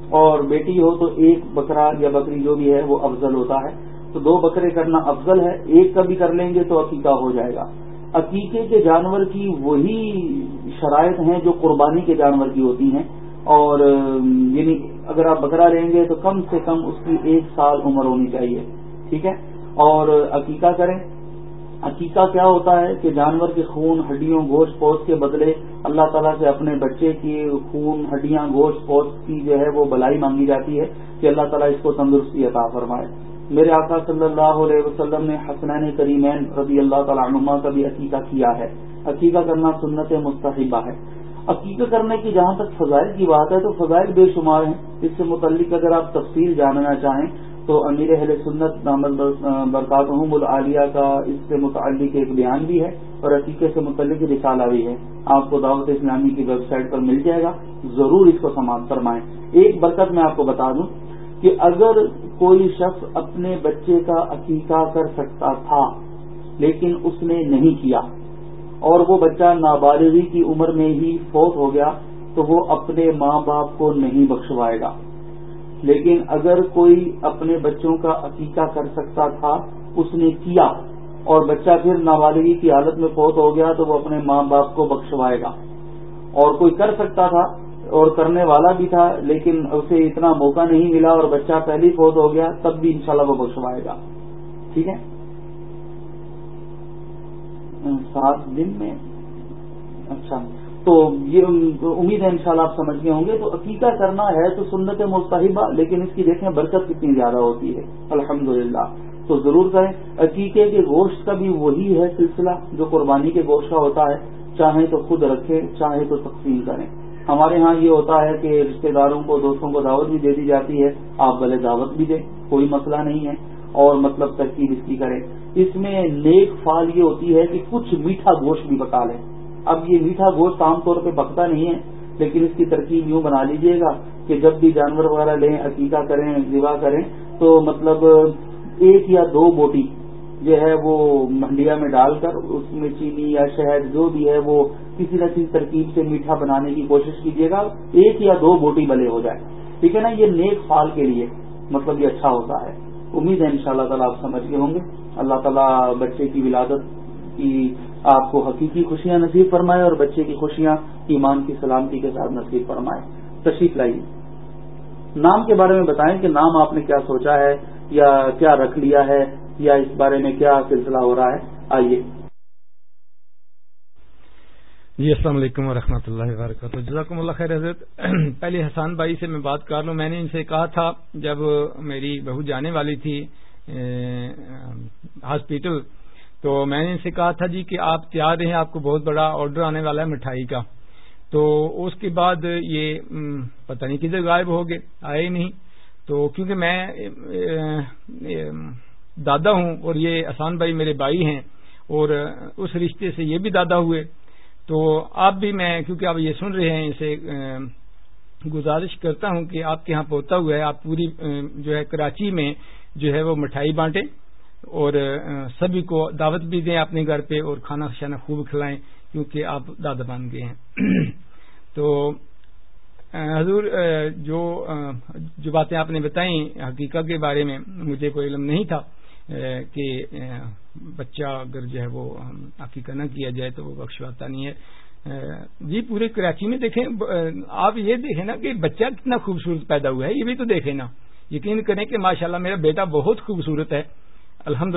اور بیٹی ہو تو ایک بکرا یا بکری جو بھی ہے وہ افضل ہوتا ہے۔ تو دو بکرے کرنا افضل ہے، ایک کا بھی کر لیں گے تو عقیقہ ہو جائے گا۔ عقیقے کے جانور کی وہی شرائط ہیں جو قربانی کے جانور کی ہوتی ہیں اور یعنی اگر آپ بکرا لیں گے تو کم سے کم اس کی ایک سال عمر ہونی چاہیے، ٹھیک ہے؟ اور عقیقہ کریں۔ عقیقہ کیا ہوتا ہے کہ جانور کے خون، ہڈیوں، گوشت پوست کے بدلے اللہ تعالیٰ سے اپنے بچے کی خون، ہڈیاں، گوشت پوست کی جو ہے وہ بلائی مانگی جاتی ہے کہ اللہ تعالیٰ اس کو تندرستی عطا فرمائے۔ میرے آقا صلی اللہ علیہ وسلم نے حسنین کریمین رضی اللہ تعالیٰ عنما کا بھی عقیقہ کیا ہے۔ عقیقہ کرنا سنت مستحبہ ہے۔ عقیقہ کرنے کی جہاں تک فضائل کی بات ہے تو فضائل بے شمار ہیں۔ اس سے متعلق اگر آپ تفصیل جاننا چاہیں تو امیر اہل سنت برکاتہم العالیہ کا اس سے متعلق ایک بیان بھی ہے اور عقیقے سے متعلق رسالہ بھی ہے۔ آپ کو دعوت اسلامی کی ویب سائٹ پر مل جائے گا۔ ضرور اس کو سماعت فرمائیں۔ ایک برکت میں آپ کو بتا دوں کہ اگر کوئی شخص اپنے بچے کا عقیقہ کر سکتا تھا لیکن اس نے نہیں کیا اور وہ بچہ نابالغی کی عمر میں ہی فوت ہو گیا تو وہ اپنے ماں باپ کو نہیں بخشوائے گا۔ لیکن اگر کوئی اپنے بچوں کا عقیقہ کر سکتا تھا، اس نے کیا اور بچہ پھر نابالغی کی حالت میں فوت ہو گیا تو وہ اپنے ماں باپ کو بخشوائے گا۔ اور کوئی کر سکتا تھا اور کرنے والا بھی تھا، لیکن اسے اتنا موقع نہیں ملا اور بچہ پہلی فوت ہو گیا، تب بھی انشاءاللہ وہ بخشوائے گا۔ ٹھیک ہے؟ سات دن میں اچھا تو یہ امید ہے انشاءاللہ آپ سمجھ گئے ہوں گے تو عقیقہ کرنا ہے تو سنت مستحبہ، لیکن اس کی دیکھیں برکت کتنی زیادہ ہوتی ہے۔ الحمد تو ضرور کریں۔ عقیقے کے گوشت کا بھی وہی ہے سلسلہ جو قربانی کے گوشت کا ہوتا ہے۔ چاہیں تو خود رکھیں، چاہیں تو تقسیم کریں۔ ہمارے ہاں یہ ہوتا ہے کہ رشتہ داروں کو، دوستوں کو دعوت بھی دے دی جاتی ہے۔ آپ بھلے دعوت بھی دیں، کوئی مسئلہ نہیں ہے۔ اور مطلب ترکیب اس کی کریں۔ اس میں نیک فال یہ ہوتی ہے کہ کچھ میٹھا گوشت بھی پکا لیں۔ اب یہ میٹھا گوشت عام طور پہ پکتا نہیں ہے، لیکن اس کی ترکیب یوں بنا لیجیے گا کہ جب بھی جانور وغیرہ لیں، عقیقہ کریں، ذبح کریں، تو مطلب ایک یا دو بوٹی جو ہے وہ منڈیا میں ڈال کر، اس میں چینی یا شہد جو بھی ہے، وہ کسی نہ کسی ترکیب سے میٹھا بنانے کی کوشش کیجیے گا، ایک یا دو بوٹی بلے ہو جائے۔ ٹھیک ہے نا؟ یہ نیک فال کے لیے مطلب یہ اچھا ہوتا ہے۔ امید ہے ان شاء اللہ تعالیٰ آپ سمجھ گئے ہوں گے۔ اللہ تعالیٰ بچے کی ولادت کی آپ کو حقیقی خوشیاں نصیب فرمائے اور بچے کی خوشیاں ایمان کی سلامتی کے ساتھ نصیب فرمائے۔ تشریف لائیے۔ نام کے بارے میں بتائیں کہ نام آپ نے کیا سوچا ہے یا کیا رکھ لیا ہے یا اس بارے میں کیا سلسلہ ہو رہا ہے؟ آئیے۔ جی السلام علیکم و اللہ وبرکاتہ۔ جزاکم اللہ خیر، حضرت۔ پہلے حسان بھائی سے میں بات کر لوں۔ میں نے ان سے کہا تھا، جب میری بہو جانے والی تھی ہاسپٹل۔ تو میں نے ان سے کہا تھا جی کہ آپ تیار رہیں، آپ کو بہت بڑا آرڈر آنے والا ہے مٹھائی کا۔ تو اس کے بعد یہ پتہ نہیں کدھر غائب ہو گئے، آئے نہیں۔ تو کیونکہ میں دادا ہوں اور یہ آسان بھائی میرے بھائی ہیں اور اس رشتے سے یہ بھی دادا ہوئے۔ تو آپ بھی میں، کیونکہ آپ یہ سن رہے ہیں، اسے گزارش کرتا ہوں کہ آپ کے یہاں پہنچتا ہوا ہے، آپ پوری جو ہے، کراچی میں جو ہے وہ مٹھائی بانٹیں اور سبھی کو دعوت بھی دیں اپنے گھر پہ اور کھانا شانا خوب کھلائیں کیونکہ آپ دادا بان گئے ہیں۔ تو حضور جو جو باتیں آپ نے بتائیں حقیقت کے بارے میں مجھے کوئی علم نہیں تھا کہ بچہ اگر جو ہے وہ عقیقہ نہ کیا جائے تو وہ بخشواتا نہیں ہے۔ جی پورے کراچی میں دیکھیں آپ یہ دیکھیں نا کہ بچہ کتنا خوبصورت پیدا ہوا ہے، یہ بھی تو دیکھیں نا۔ یقین کریں کہ ماشاءاللہ میرا بیٹا بہت خوبصورت ہے الحمد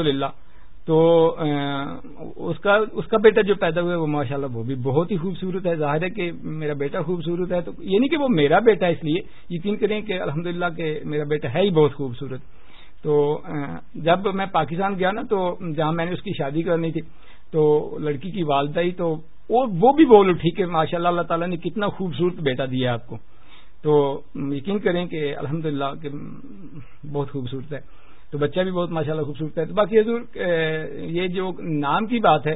تو اس کا اس کا بیٹا جو پیدا ہوا ہے، وہ ماشاءاللہ وہ بھی بہت ہی خوبصورت ہے۔ ظاہر ہے کہ میرا بیٹا خوبصورت ہے، تو یہ نہیں کہ وہ میرا بیٹا ہے اس لیے یقین کریں کہ الحمد کہ میرا بیٹا ہے ہی بہت خوبصورت۔ تو جب میں پاکستان گیا نا، تو جہاں میں نے اس کی شادی کرنی تھی، تو لڑکی کی والدہ ہی تو، وہ بھی بول اٹھی کہ ماشاء اللہ اللہ تعالیٰ نے کتنا خوبصورت بیٹا دیا آپ کو۔ تو یقین کریں کہ الحمد للہ بہت خوبصورت ہے۔ تو بچہ بھی بہت ماشاء اللہ خوبصورت ہے۔ تو باقی حضور یہ جو نام کی بات ہے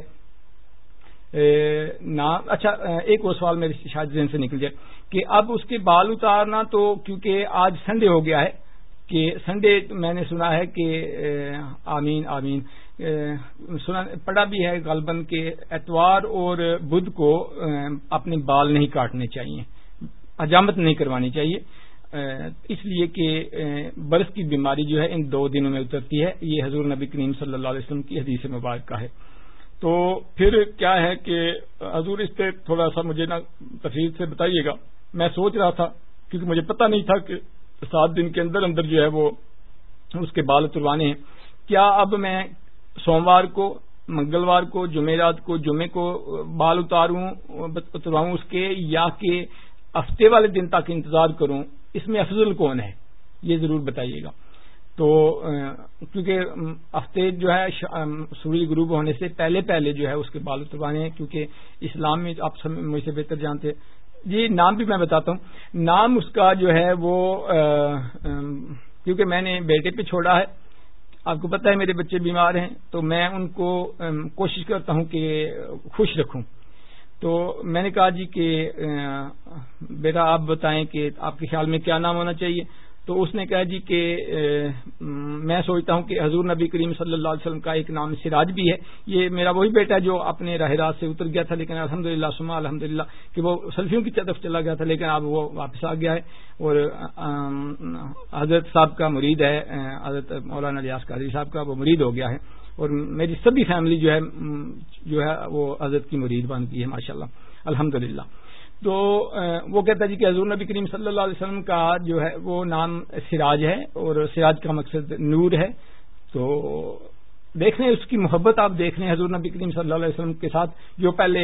نام اچھا ایک اور سوال میرے شاید ذہن سے نکل جائے کہ اب اس کے بال اتارنا تو کیونکہ آج سنڈے ہو گیا ہے کہ سنڈے میں نے سنا ہے کہ آمین آمین سنا پڑا بھی ہے غالباً کے اتوار اور بدھ کو اپنے بال نہیں کاٹنے چاہیے۔ حجامت نہیں کروانی چاہیے۔ اس لیے کہ برف کی بیماری جو ہے ان دو دنوں میں اترتی ہے۔ یہ حضور نبی کریم صلی اللہ علیہ وسلم کی حدیث مبارکہ ہے۔ تو پھر کیا ہے کہ، حضور اس پہ تھوڑا سا مجھے نا تفریح سے بتائیے گا۔ میں سوچ رہا تھا، کیونکہ مجھے پتہ نہیں تھا کہ سات دن کے اندر اندر جو ہے وہ اس کے بال اتروانے ہیں۔ کیا اب میں سوموار کو، منگلوار کو، جمعرات کو، جمعے کو بال اتاروں، اترواؤں اس کے، یا کہ ہفتے والے دن تک انتظار کروں، اس میں افضل کون ہے؟ یہ ضرور بتائیے گا۔ تو کیونکہ ہفتے جو ہے سورج غروب ہونے سے پہلے پہلے جو ہے، اس کے بال اتروانے ہیں، کیونکہ اسلام میں آپ سب مجھ سے بہتر جانتے جی نام بھی میں بتاتا ہوں۔ نام اس کا جو ہے، وہ کیونکہ میں نے بیٹے پہ چھوڑا ہے۔ آپ کو پتا ہے، میرے بچے بیمار ہیں، تو میں ان کو کوشش کرتا ہوں کہ خوش رکھوں۔ تو میں نے کہا جی کہ بیٹا آپ بتائیں کہ آپ کے خیال میں کیا نام ہونا چاہیے؟ تو اس نے کہا جی کہ میں سوچتا ہوں کہ حضور نبی کریم صلی اللہ علیہ وسلم کا ایک نام سراج بھی ہے۔ یہ میرا وہی بیٹا جو اپنے راہ راست سے اتر گیا تھا، لیکن الحمد للہ سما الحمد للہ کہ وہ سلفیوں کی طرف چلا گیا تھا، لیکن اب وہ واپس آ گیا ہے۔ اور حضرت صاحب کا مرید ہے حضرت مولانا ریاض قادری صاحب کا وہ مرید ہو گیا ہے۔ اور میری سبھی فیملی جو ہے جو ہے وہ حضرت کی مرید بنتی ہے ماشاء اللہ الحمد للہ تو وہ کہتا جی کہ حضور نبی کریم صلی اللہ علیہ وسلم کا جو ہے وہ نام سراج ہے اور سراج کا مقصد نور ہے۔ تو دیکھ رہے اس کی محبت آپ دیکھ رہے ہیں حضور نبی کریم صلی اللہ علیہ وسلم کے ساتھ، جو پہلے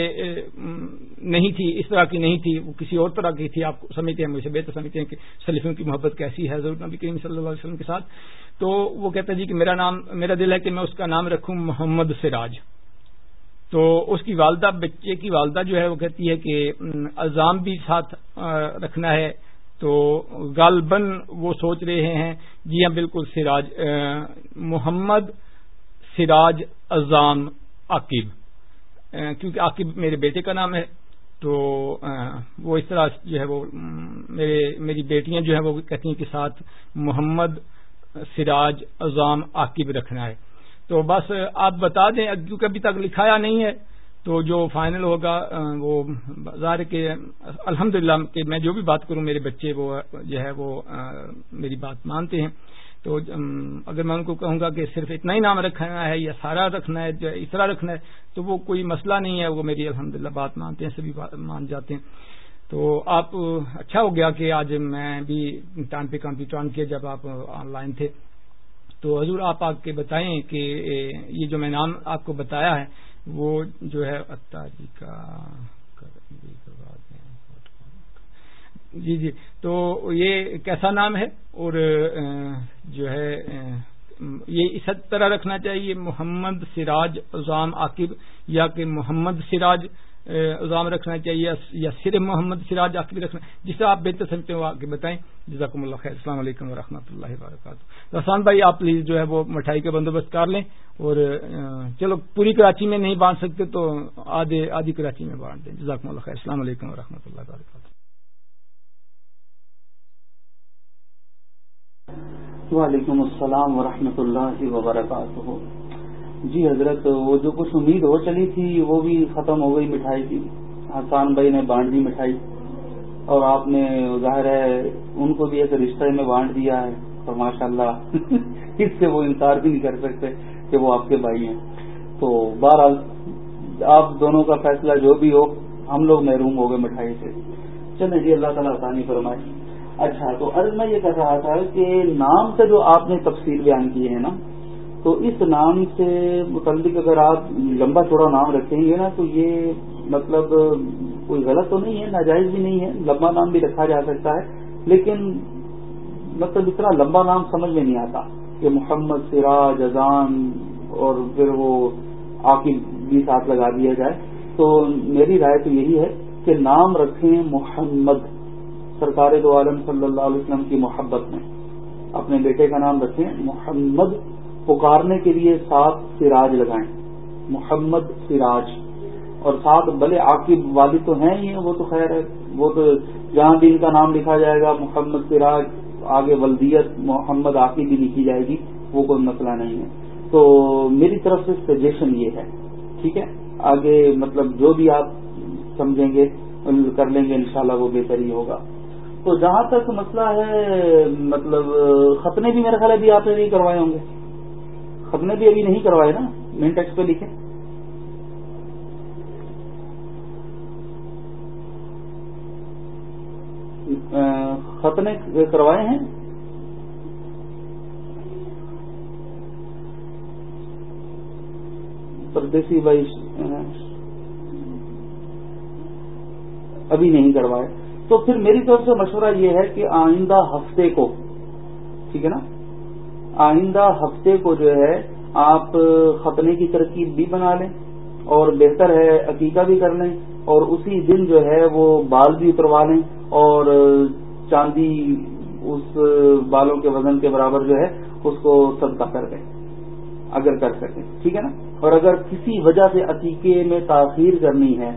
نہیں تھی، اس طرح کی نہیں تھی، وہ کسی اور طرح کی تھی، آپ سمجھتے ہیں، مجھے بہتر سمجھتے ہیں کہ سلیفوں کی محبت کیسی ہے حضور نبی کریم صلی اللہ علیہ وسلم کے ساتھ۔ تو وہ کہتا ہے جی کہ میرا نام، میرا دل ہے کہ میں اس کا نام رکھوں، محمد سراج۔ تو اس کی والدہ، بچے کی والدہ جو ہے، وہ کہتی ہے کہ الزام بھی ساتھ رکھنا ہے۔ تو غالباً وہ سوچ رہے ہیں جی ہاں بالکل سراج محمد سراج ازام عاقب کیونکہ عاقب میرے بیٹے کا نام ہے، تو وہ اس طرح جو ہے وہ میرے، میری بیٹیاں جو ہیں وہ کہتی ہیں کہ ساتھ محمد سراج ازام عاقب رکھنا ہے۔ تو بس آپ بتا دیں، کیونکہ ابھی تک لکھایا نہیں ہے، تو جو فائنل ہوگا وہ ظاہر کہ الحمد للہ کہ میں جو بھی بات کروں، میرے بچے وہ، جو ہے وہ میری بات مانتے ہیں۔ تو اگر میں ان کو کہوں گا کہ صرف اتنا ہی نام رکھنا ہے یا سارا رکھنا ہے یا اس طرح رکھنا ہے، تو وہ کوئی مسئلہ نہیں ہے، وہ میری الحمد بات مانتے ہیں، سبھی مان جاتے ہیں۔ تو آپ اچھا ہو گیا کہ آج میں بھی ٹائم پہ کمپیوٹر آن کیا جب آپ آن لائن تھے۔ تو حضور آپ آ کے بتائیں کہ یہ جو میں نام آپ کو بتایا ہے، وہ جو ہے اتاری جی کا جی جی۔ تو یہ کیسا نام ہے؟ اور جو ہے یہ اس طرح رکھنا چاہیے، محمد سراج اظام عاقب، یا کہ محمد سراج اظام رکھنا چاہیے، یا صرف محمد سراج عاقب رکھنا۔ جسے آپ بہتر سمجھتے ہو آگے بتائیں۔ جزاکم اللہ خیر۔ السلام علیکم و رحمۃ اللہ وبرکاتہ۔ رسان بھائی، آپ پلیز جو ہے، وہ مٹھائی کا بندوبست کر لیں۔ اور چلو، پوری کراچی میں نہیں باندھ سکتے تو آدھے، آدھی کراچی میں بانٹ دیں۔ جزاکم اللہ خیر۔ السلام علیکم و رحمۃ اللہ وبرکاتہ۔ وعلیکم السلام ورحمۃ اللہ وبرکاتہ۔ جی حضرت، وہ جو کچھ امید ہو چلی تھی، وہ بھی ختم ہو گئی مٹھائی کی۔ حسان بھائی نے بانٹ دی مٹھائی۔ اور آپ نے ظاہر ہے، ان کو بھی ایک رشتہ میں بانٹ دیا ہے۔ اور ماشاء اللہ اس سے وہ انکار بھی نہیں کر سکتے کہ وہ آپ کے بھائی ہیں۔ تو بہرحال، آپ دونوں کا فیصلہ جو بھی ہو، ہم لوگ محروم ہو گئے مٹھائی سے۔ چلیں جی اللہ تعالیٰ آسانی فرمائے۔ اچھا تو عرض میں یہ کہہ رہا تھا کہ نام سے جو آپ نے تفصیل بیان کی ہے نا، تو اس نام سے متعلق اگر آپ لمبا چوڑا نام رکھیں گے نا، تو یہ مطلب کوئی غلط تو نہیں ہے، ناجائز بھی نہیں ہے، لمبا نام بھی رکھا جا سکتا ہے، لیکن مطلب اتنا لمبا نام سمجھ میں نہیں آتا کہ محمد، سراج، اذان اور پھر وہ عاقب بھی ساتھ لگا دیا جائے۔ تو میری رائے تو یہی ہے کہ نام رکھیں محمد۔ سرکار دو عالم صلی اللہ علیہ وسلم کی محبت میں۔ اپنے بیٹے کا نام رکھیں۔ محمد پکارنے کے لیے سات سراج لگائیں۔ محمد سراج۔ اور سات بلے عاقب والی تو ہیں ہی وہ تو خیر ہے۔ وہ تو جہاں بھی ان کا نام لکھا جائے گا، محمد سراج، آگے ولدیت، محمد عاقب بھی لکھی جائے گی۔ وہ کوئی مسئلہ نہیں ہے۔ تو میری طرف سے سجیشن یہ ہے، ٹھیک ہے؟ آگے مطلب جو بھی آپ سمجھیں گے، کر لیں گے، انشاءاللہ وہ بہتر ہی ہوگا۔ تو جہاں تک مسئلہ ہے مطلب ختنے بھی میرے خیال ابھی آپ نے نہیں کروائے ہوں گے۔ ختنے بھی ابھی نہیں کروائے نا مین ٹیکس پہ لکھے ختنے کروائے ہیں۔ پردیسی بھائی ابھی نہیں کروائے۔ تو پھر میری طرف سے مشورہ یہ ہے کہ آئندہ ہفتے کو، ٹھیک ہے نا؟ آئندہ ہفتے کو جو ہے، آپ ختنے کی ترکیب بھی بنا لیں اور بہتر ہے عقیقہ بھی کر لیں اور اسی دن جو ہے وہ بال بھی اتروا لیں اور چاندی اس بالوں کے وزن کے برابر جو ہے اس کو صدقہ کر دیں، اگر کر سکیں، ٹھیک ہے نا؟ اور اگر کسی وجہ سے عقیقے میں تاخیر کرنی ہے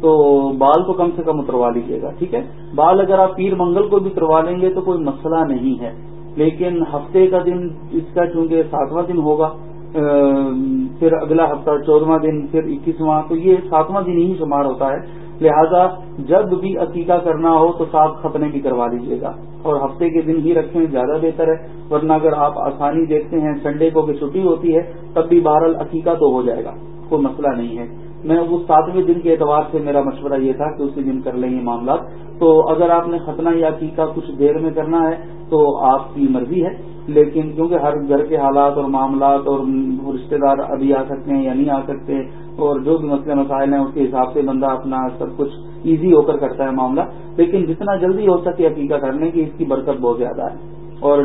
تو بال تو کم سے کم اتروا لیجیے گا، ٹھیک ہے؟ بال اگر آپ پیر منگل کو بھی اتروا لیں گے تو کوئی مسئلہ نہیں ہے، لیکن ہفتے کا دن اس کا چونکہ ساتواں دن ہوگا پھر اگلا ہفتہ چودواں دن، پھر اکیسواں، تو یہ ساتواں دن ہی شمار ہوتا ہے۔ لہذا جب بھی عقیقہ کرنا ہو تو سات ختنے بھی کروا لیجیے گا۔ اور ہفتے کے دن ہی رکھیں، زیادہ بہتر ہے۔ ورنہ اگر آپ آسانی دیکھتے ہیں، سنڈے کو بھی چھٹی ہوتی ہے، تب بھی بہرحال عقیقہ تو ہو جائے گا، کوئی مسئلہ نہیں ہے۔ میں اس ساتویں دن کے اعتبار سے میرا مشورہ یہ تھا کہ اسی دن کر لیں گے معاملات تو اگر آپ نے ختنہ یا عقیقہ کچھ دیر میں کرنا ہے تو آپ کی مرضی ہے، لیکن کیونکہ ہر گھر کے حالات اور معاملات اور رشتے دار ابھی آ سکتے ہیں یا نہیں آ سکتے، اور جو بھی مسئلے مسائل ہیں، اس کے حساب سے بندہ اپنا سب کچھ ایزی ہو کر کرتا ہے معاملہ۔ لیکن جتنا جلدی ہو سکے عقیقہ کرنے کی اس کی برکت بہت زیادہ ہے۔ اور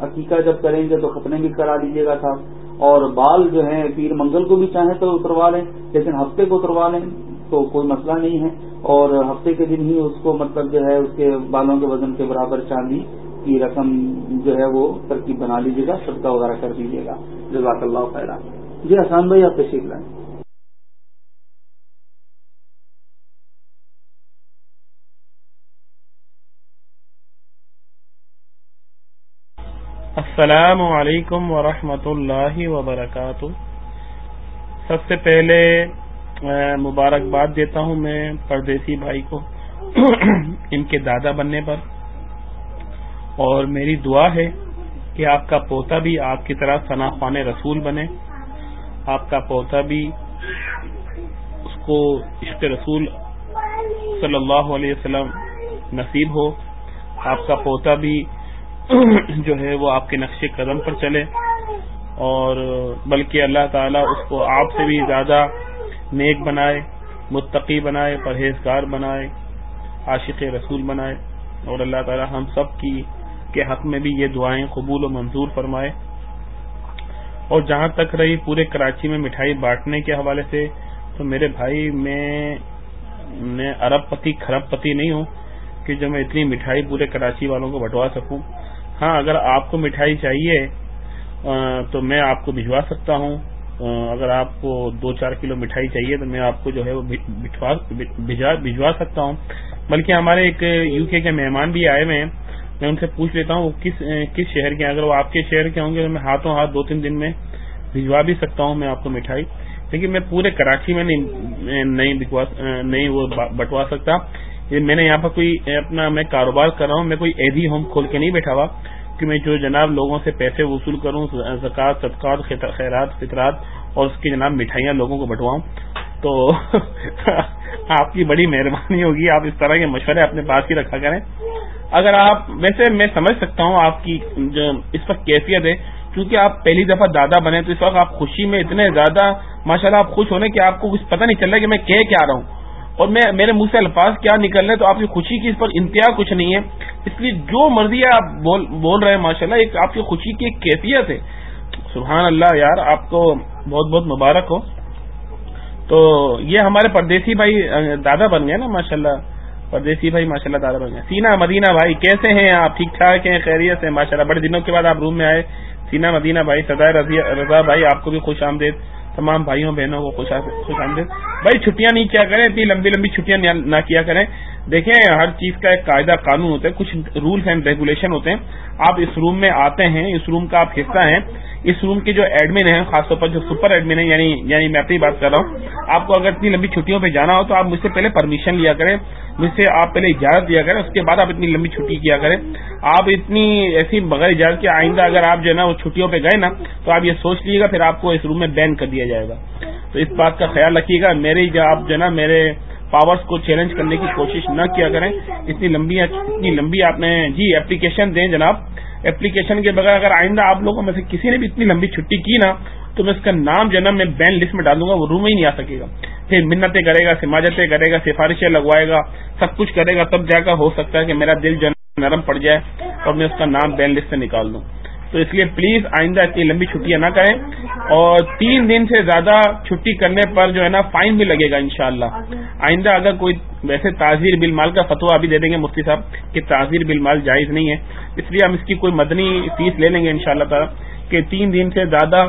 عقیقہ جب کریں گے تو ختنے بھی کرا دیجیے گا صاحب۔ اور بال جو ہیں پیر منگل کو بھی چاہیں تو اتروا لیں، لیکن ہفتے کو اتروا لیں تو کوئی مسئلہ نہیں ہے۔ اور ہفتے کے دن ہی اس کو مطلب جو ہے، اس کے بالوں کے وزن کے برابر چاندی کی رقم جو ہے وہ ترکیب بنا لیجیے گا، صدقہ وغیرہ کر دیجیے گا۔ جزاک اللہ خیر جی آسان بھائی، آپ تشریف لائیں۔ السلام علیکم ورحمۃ اللہ وبرکاتہ۔ سب سے پہلے مبارکباد دیتا ہوں میں پردیسی بھائی کو، ان کے دادا بننے پر۔ اور میری دعا ہے کہ آپ کا پوتا بھی آپ کی طرح ثنا خوان رسول بنے۔ آپ کا پوتا بھی اس کو عشق رسول صلی اللہ علیہ وسلم نصیب ہو۔ آپ کا پوتا بھی جو ہے وہ آپ کے نقش قدم پر چلے اور بلکہ اللہ تعالیٰ اس کو آپ سے بھی زیادہ نیک بنائے، متقی بنائے، پرہیزگار بنائے، عاشق رسول بنائے۔ اور اللہ تعالی ہم سب کی کے حق میں بھی یہ دعائیں قبول و منظور فرمائے۔ اور جہاں تک رہی پورے کراچی میں مٹھائی بانٹنے کے حوالے سے، تو میرے بھائی میں ارب پتی خرب پتی نہیں ہوں کہ جو میں اتنی مٹھائی پورے کراچی والوں کو بٹوا سکوں۔ ہاں اگر آپ کو مٹھائی چاہیے تو میں آپ کو بھجوا سکتا ہوں۔ اگر آپ کو دو چار کلو مٹھائی چاہیے، تو میں آپ کو جو ہے وہ بھجوا سکتا ہوں۔ بلکہ ہمارے ایک یو کے کے مہمان بھی آئے ہوئے ہیں۔ میں ان سے پوچھ لیتا ہوں، وہ کس کس شہر کے اگر وہ آپ کے شہر کے ہوں گے، تو میں ہاتھوں ہاتھ دو تین دن میں بھجوا بھی سکتا ہوں میں آپ کو مٹھائی۔ لیکن میں پورے کراچی میں نہیں وہ بٹوا سکتا۔ یہ میں نے یہاں پر کوئی اپنا میں کاروبار کر رہا ہوں، میں کوئی ایدھی ہوم کھول کے نہیں بیٹھا ہوا کہ میں جو جناب لوگوں سے پیسے وصول کروں زکات صدقات، خیرات فطرات اور اس کی جناب مٹھائیاں لوگوں کو بٹواؤں تو آپ کی بڑی مہربانی ہوگی، آپ اس طرح کے مشورے اپنے پاس ہی رکھا کریں۔ اگر آپ ویسے میں سمجھ سکتا ہوں آپ کی جو اس وقت کیفیت ہے کیونکہ آپ پہلی دفعہ دادا بنے تو اس وقت آپ خوشی میں اتنے زیادہ، ماشاءاللہ آپ خوش ہونے کہ آپ کو کچھ پتہ نہیں چل رہا کہ میں کہہ کیا رہا ہوں۔ اور میں، میرے منہ سے الفاظ کیا نکل رہے تو آپ کی خوشی کی اس پر انتہا کچھ نہیں ہے۔ اس لیے جو مرضی ہے آپ بول رہے ہیں ماشاء اللہ ایک آپ کی خوشی کی ایک کیفیت ہے۔ سبحان اللہ یار، آپ کو بہت بہت مبارک ہو۔ تو یہ ہمارے پردیسی بھائی دادا بن گئے نا ماشاء اللہ پردیسی بھائی ماشاء اللہ دادا بن گئے۔ سینا مدینہ بھائی، کیسے ہیں آپ؟ ٹھیک ٹھاک ہیں، خیریت ہیں ماشاء اللہ بڑے دنوں کے بعد آپ روم میں آئے۔ سینا مدینہ بھائی سدائے رضا بھائی، آپ کو بھی خوش آمدید۔ تمام بھائیوں، بہنوں کو خوش آمدید۔ بھائی چھٹیاں نہیں کیا کریں، اتنی لمبی لمبی چھٹیاں نہ کیا کریں۔ دیکھیں، ہر چیز کا ایک قاعدہ قانون ہوتا ہے، کچھ رولس اینڈ ریگولیشن ہوتے ہیں۔ آپ اس روم میں آتے ہیں، اس روم کا آپ حصہ ہیں۔ اس روم کے جو ایڈمن ہیں، خاص طور پر جو سپر ایڈمن ہیں یعنی یعنی میں اپنی بات کر رہا ہوں۔ آپ کو اگر اتنی لمبی چھٹیوں پہ جانا ہو تو آپ مجھ سے پہلے پرمیشن لیا کریں۔ مجھ سے آپ پہلے اجازت دیا کریں، اس کے بعد آپ اتنی لمبی چھٹی کیا کریں۔ آپ اتنی ایسی بغیر اجازت کے آئندہ اگر آپ جو ہے نا وہ چھٹیوں پہ گئے نا، تو آپ یہ سوچ لیجیے گا، پھر آپ کو اس روم میں بین کر دیا جائے گا۔ تو اس بات کا خیال رکھیے گا۔ میری جو آپ جو ہے نا، میرے پاورز کو چیلنج کرنے کی کوشش نہ کیا کریں۔ اتنی لمبی اتنی لمبی آپ نے جی اپلیکیشن دیں جناب۔ اپلیکیشن کے بغیر اگر آئندہ آپ لوگوں میں سے کسی نے بھی اتنی لمبی چھٹی کی نا، تو میں اس کا نام جو ہے میں بین لسٹ میں ڈالوں گا، وہ روم ہی نہیں آ سکے گا۔ پھر منتیں کرے گا، سماجتیں کرے گا، سفارشیں لگوائے گا، سب کچھ کرے گا، تب جا کر ہو سکتا ہے کہ میرا دل جو نرم پڑ جائے اور میں اس کا نام بین لسٹ سے نکال دوں۔ تو اس لیے پلیز آئندہ اتنی لمبی چھٹیاں نہ کریں اور تین دن سے زیادہ چھٹی کرنے پر جو ہے نا فائن بھی لگے گا انشاءاللہ۔ آئندہ اگر کوئی ویسے تعزیر بل مال کا فتوا ابھی دے دیں گے مفتی صاحب کہ تعزیر بل مال جائز نہیں ہے، اس لیے ہم اس کی کوئی مدنی فیس لے لیں گے ان شاء اللہ کہ تین دن سے زیادہ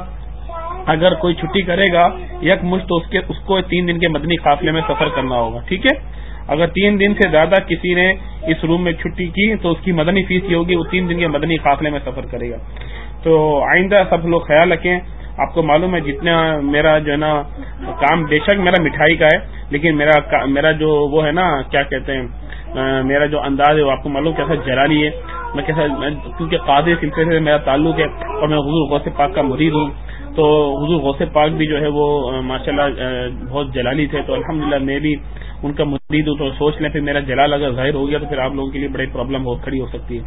اگر کوئی چھٹی کرے گا، یک مشت تو اس کو تین دن کے مدنی قافلے میں سفر کرنا ہوگا، ٹھیک ہے؟ اگر تین دن سے زیادہ کسی نے اس روم میں چھٹی کی تو اس کی مدنی فیس یہ ہوگی، وہ تین دن کے مدنی قافلے میں سفر کرے گا۔ تو آئندہ سب لوگ خیال رکھیں، آپ کو معلوم ہے جتنا میرا جو ہے نا کام بے شک میرا مٹھائی کا ہے، لیکن میرا میرا جو وہ ہے نا، کیا کہتے ہیں میرا جو انداز ہے وہ آپ کو معلوم کیسا جلالی ہے۔ میں کیسا کیونکہ قاضی سلسلے سے میرا تعلق ہے اور میں حضور غوث پاک کا مرید ہوں، تو حضور غوث پاک بھی جو ہے وہ ماشاء اللہ بہت جلالی تھے۔ تو الحمدللہ میں بھی ان کا مرید ہوں تو سوچ لیں، پھر میرا جلال اگر ظاہر ہو گیا تو پھر آپ لوگوں کے لیے بڑی پرابلم ہو کھڑی ہو سکتی ہے۔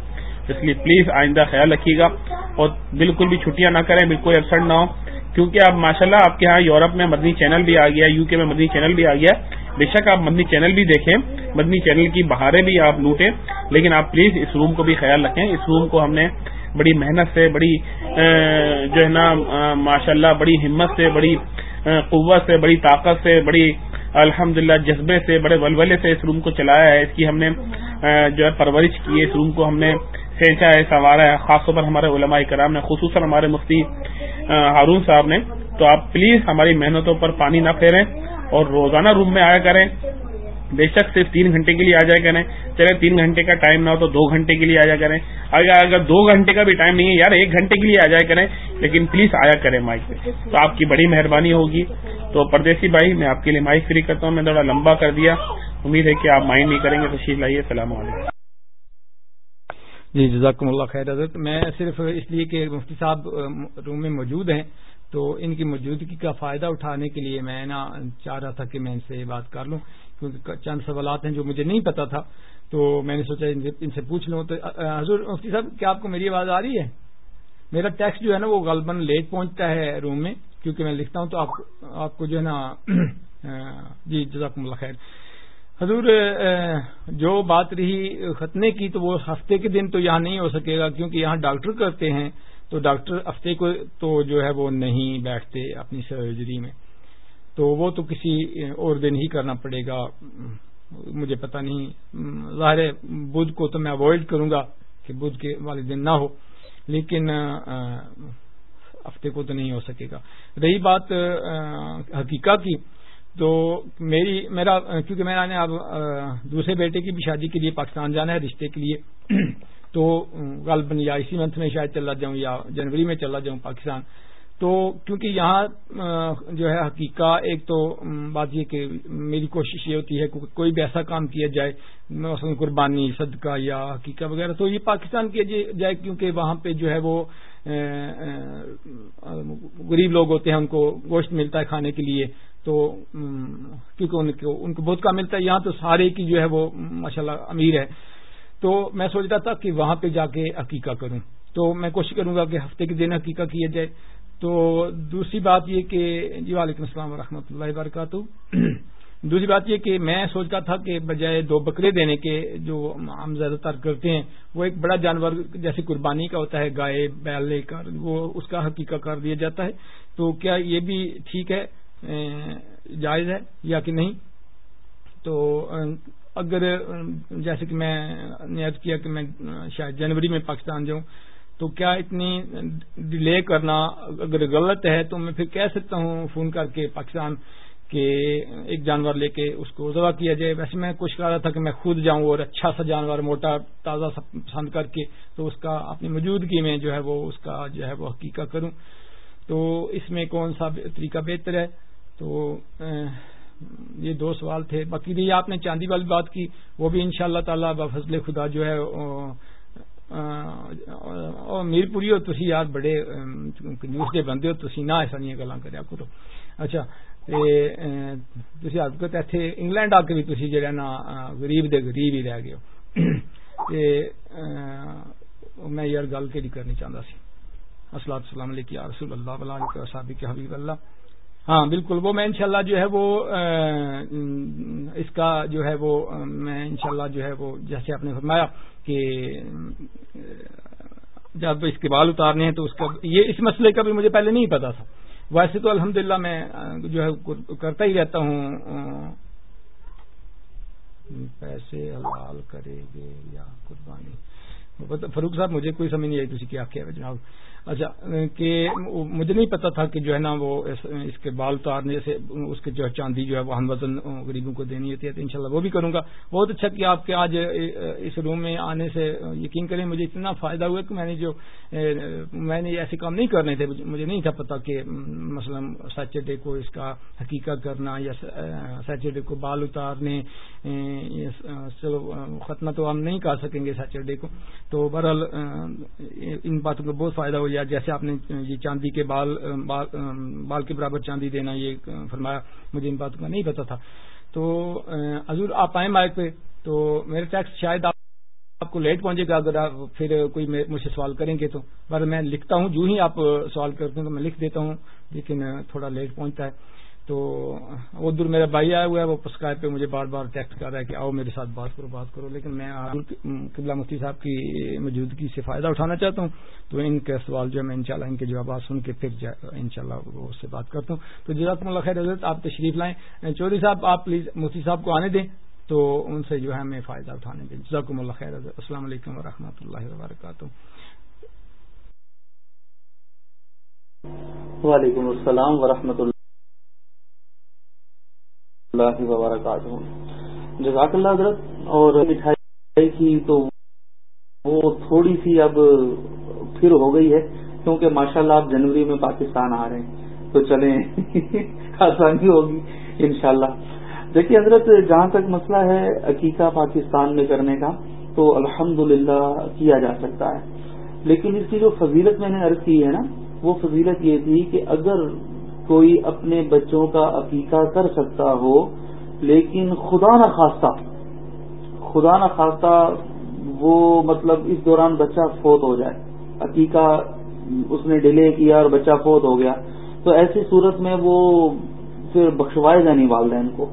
اس لیے پلیز آئندہ خیال رکھیے گا اور بالکل بھی چھٹیاں نہ کریں، بالکل ایبسنٹ نہ ہو۔ کیونکہ آپ ماشاء اللہ آپ کے یہاں یورپ میں مدنی چینل بھی آ گیا یو کے میں مدنی چینل بھی آ گیا بے شک آپ مدنی چینل بھی دیکھیں، مدنی چینل کی بہاریں بھی آپ لوٹیں۔ لیکن آپ پلیز اس روم کو بھی خیال رکھیں۔ اس روم کو ہم نے بڑی محنت سے، بڑی جو ہے نا ماشاء اللہ بڑی ہمت سے، بڑی قوت سے، بڑی طاقت سے، بڑی الحمد جذبے سے، بڑے ولولے سے اس روم کو چلایا ہے۔ اس کی ہم نے جو ہے پرورش کی ہے، اس روم کو ہم نے سینچا ہے، سنوارا ہے۔ خاص طور پر ہمارے علماء کرام نے، خصوصاً ہمارے مفتی ہارون صاحب نے۔ تو آپ پلیز ہماری محنتوں پر پانی نہ پھیریں اور روزانہ روم میں آیا کریں۔ بے شک صرف تین گھنٹے کے لیے آ جائے کریں۔ چلے تین گھنٹے کا ٹائم نہ ہو تو دو گھنٹے کے لیے آ جائے کریں۔ اگر اگر دو گھنٹے کا بھی ٹائم نہیں ہے، یار ایک گھنٹے کے لیے آ جائے کریں، لیکن پلیز آیا کریں مائک پہ۔ تو آپ کی بڑی مہربانی ہوگی۔ تو پردیسی بھائی، میں آپ کے لیے مائک فری کرتا ہوں۔ میں تھوڑا لمبا کر دیا۔ امید ہے کہ آپ مائنڈ نہیں کریں گے۔ تشریف لائیے۔ السلام علیکم۔ جی جزاکم اللہ خیر۔ حضرت، میں صرف اس لیے کہ مفتی صاحب روم میں موجود ہیں۔ تو ان کی موجودگی کا فائدہ اٹھانے کے لیے میں نا چاہ رہا تھا کہ میں ان سے بات کر لوں۔ چند سوالات ہیں جو مجھے نہیں پتا تھا، تو میں نے سوچا ان سے پوچھ لوں۔ تو حضور مفتی صاحب، کیا آپ کو میری آواز آ رہی ہے؟ میرا ٹیکسٹ جو ہے نا، وہ غالباً لیٹ پہنچتا ہے روم میں، کیونکہ میں لکھتا ہوں تو آپ کو جو ہے نا جی جزاک اللہ خیر۔ حضور جو بات رہی ختنے کی، تو وہ ہفتے کے دن تو یہاں نہیں ہو سکے گا، کیونکہ یہاں ڈاکٹر کرتے ہیں۔ تو ڈاکٹر ہفتے کو تو جو ہے وہ نہیں بیٹھتے اپنی سرجری میں۔ تو وہ تو کسی اور دن ہی کرنا پڑے گا۔ مجھے پتہ نہیں۔ ظاہر بدھ کو تو میں اوائڈ کروں گا کہ بدھ کے والے دن نہ ہو، لیکن، ہفتے کو تو نہیں ہو سکے گا۔ رہی بات حقیقت کی، تو میری، میرا، کیونکہ میں نے اب، دوسرے بیٹے کی بھی شادی کے لیے پاکستان جانا ہے رشتے کے لیے، تو غالباً یا اسی منتھ میں شاید چلا جاؤں یا جنوری میں چلا جاؤں پاکستان۔ تو کیونکہ یہاں جو ہے حقیقت ایک تو بات یہ کہ میری کوشش یہ ہوتی ہے کہ کوئی بھی ایسا کام کیا جائے، مثلاً قربانی، صدقہ یا حقیقہ وغیرہ، تو یہ پاکستان کیا جی جائے کیونکہ وہاں پہ جو ہے وہ غریب لوگ ہوتے ہیں، ان کو گوشت ملتا ہے کھانے کے لیے، تو کیونکہ ان کو ان کو بہت کام ملتا ہے۔ یہاں تو سارے کی جو ہے وہ ماشاء امیر ہے۔ تو میں سوچ رہا تھا کہ وہاں پہ جا کے عقیقہ کروں۔ تو میں کوشش کروں گا کہ ہفتے کے دن عقیقہ کیا جائے۔ تو دوسری بات یہ کہ جی وعلیکم السلام ورحمۃ اللہ وبرکاتہ۔ دوسری بات یہ کہ میں سوچتا تھا کہ بجائے دو بکرے دینے کے جو ہم زیادہ تر کرتے ہیں، وہ ایک بڑا جانور جیسے قربانی کا ہوتا ہے، گائے، بیل لے کر وہ اس کا حقیقہ کر دیا جاتا ہے۔ تو کیا یہ بھی ٹھیک ہے جائز ہے یا کہ نہیں؟ تو اگر جیسے کہ میں نے عرض کیا کہ میں شاید جنوری میں پاکستان جاؤں تو کیا اتنی ڈیلے کرنا اگر غلط ہے تو میں پھر کہہ سکتا ہوں فون کر کے پاکستان کہ ایک جانور لے کے اس کو ذبح کیا جائے۔ ویسے میں کچھ کر رہا تھا کہ میں خود جاؤں اور اچھا سا جانور موٹا تازہ سا پسند کر کے تو اس کا اپنی موجودگی میں جو ہے وہ اس کا جو ہے وہ حقیقہ کروں۔ تو اس میں کون سا طریقہ بہتر ہے؟ تو یہ دو سوال تھے۔ باقی رہی آپ نے چاندی والی بات کی، وہ بھی ان شاء اللہ تعالی بفضل خدا جو ہے میر پوری ہو تھی یار بڑے نیوز کے بندے ہو تھی نہ ایسا نہیں گلا کریا کرو اچھا تھی حرکت اتنے انگلینڈ آ کے بھی تھی جہاں نا غریب دے غریب ہی رہ گئے ہو میں یار گل کہ کرنی چاہتا سی۔ السلام السلام علیکم رسول اللہ صابق حبیب اللہ۔ ہاں بالکل، وہ میں انشاءاللہ جو ہے وہ اس کا جو ہے وہ میں انشاءاللہ جو ہے وہ جیسے آپ نے فرمایا کہ جب اس کے بال اتارنے ہیں تو اس کا یہ اس مسئلے کا بھی مجھے پہلے نہیں پتا تھا۔ ویسے تو الحمدللہ میں جو ہے کرتا ہی رہتا ہوں۔ پیسے حلال کرے گے یا قربانی۔ مطلب فروخ صاحب، مجھے کوئی سمجھ نہیں آئی تھی کیا کیا جناب اچھا کہ مجھے نہیں پتا تھا کہ جو ہے نا وہ اس کے بال اتارنے سے اس کے جو چاندی جو ہے وہ ہم وزن غریبوں کو دینی ہوتی ہے، تو انشاءاللہ وہ بھی کروں گا۔ بہت اچھا کہ آپ کے آج اس روم میں آنے سے یقین کریں، مجھے اتنا فائدہ ہوا کہ میں نے جو میں نے ایسے کام نہیں کرنے تھے۔ مجھے نہیں تھا پتا کہ مثلا سیٹرڈے کو اس کا حقیقت کرنا یا سیٹرڈے کو بال اتارنے چلو، ختمہ تو ہم نہیں کر سکیں گے سیٹرڈے کو۔ تو بہرحال ان باتوں کو بہت فائدہ ہو یا جیسے آپ نے یہ چاندی کے بال بال کے برابر چاندی دینا، یہ فرمایا مجھے ان باتوں کا نہیں پتا تھا۔ تو حضور آپ آئیں مائک پہ تو میرے ٹیکس شاید آپ کو لیٹ پہنچے گا، اگر آپ پھر کوئی مجھ سے سوال کریں گے تو۔ پر میں لکھتا ہوں، جو ہی آپ سوال کرتے ہیں تو میں لکھ دیتا ہوں، لیکن تھوڑا لیٹ پہنچتا ہے۔ تو ادھر میرا بھائی آیا ہوا ہے، وہ پسکائے پہ مجھے بار بار ٹیکسٹ کر رہا ہے کہ آؤ میرے ساتھ بات کرو بات کرو، لیکن میں قبلہ مفتی صاحب کی موجودگی سے فائدہ اٹھانا چاہتا ہوں، تو ان کے سوال جو ہے میں انشاءاللہ ان کے جوابات سن کے پھر انشاءاللہ وہ اس سے بات کرتا ہوں۔ تو جزاک اللہ خیر حضرت، آپ تشریف لائیں۔ چودھری صاحب، آپ پلیز مفتی صاحب کو آنے دیں، تو ان سے جو ہے ہمیں فائدہ اٹھانے دیں۔ جزاکم اللہ خیر حضرت۔ السلام علیکم و اللہ وبرکاتہ۔ وعلیکم السلام ورحمۃ اللہ اللہ وبرکاتہ۔ جزاک اللہ حضرت، اور مٹھائی کی تو وہ تھوڑی سی اب پھر ہو گئی ہے، کیونکہ ماشاء اللہ آپ جنوری میں پاکستان آ رہے ہیں۔ تو چلیں، آسانی ہوگی، انشاءاللہ۔ دیکھیے حضرت، جہاں تک مسئلہ ہے عقیقہ پاکستان میں کرنے کا، تو الحمد کیا جا سکتا ہے۔ لیکن اس کی جو فضیلت میں نے عرض کی ہے نا، وہ فضیلت یہ تھی کہ اگر کوئی اپنے بچوں کا عقیقہ کر سکتا ہو، لیکن خدا نہ خواستہ خدا نہ خواستہ وہ مطلب اس دوران بچہ فوت ہو جائے۔ عقیقہ اس نے ڈیلے کیا اور بچہ فوت ہو گیا۔ تو ایسی صورت میں وہ پھر بخشوائے گا نہیں والدین کو۔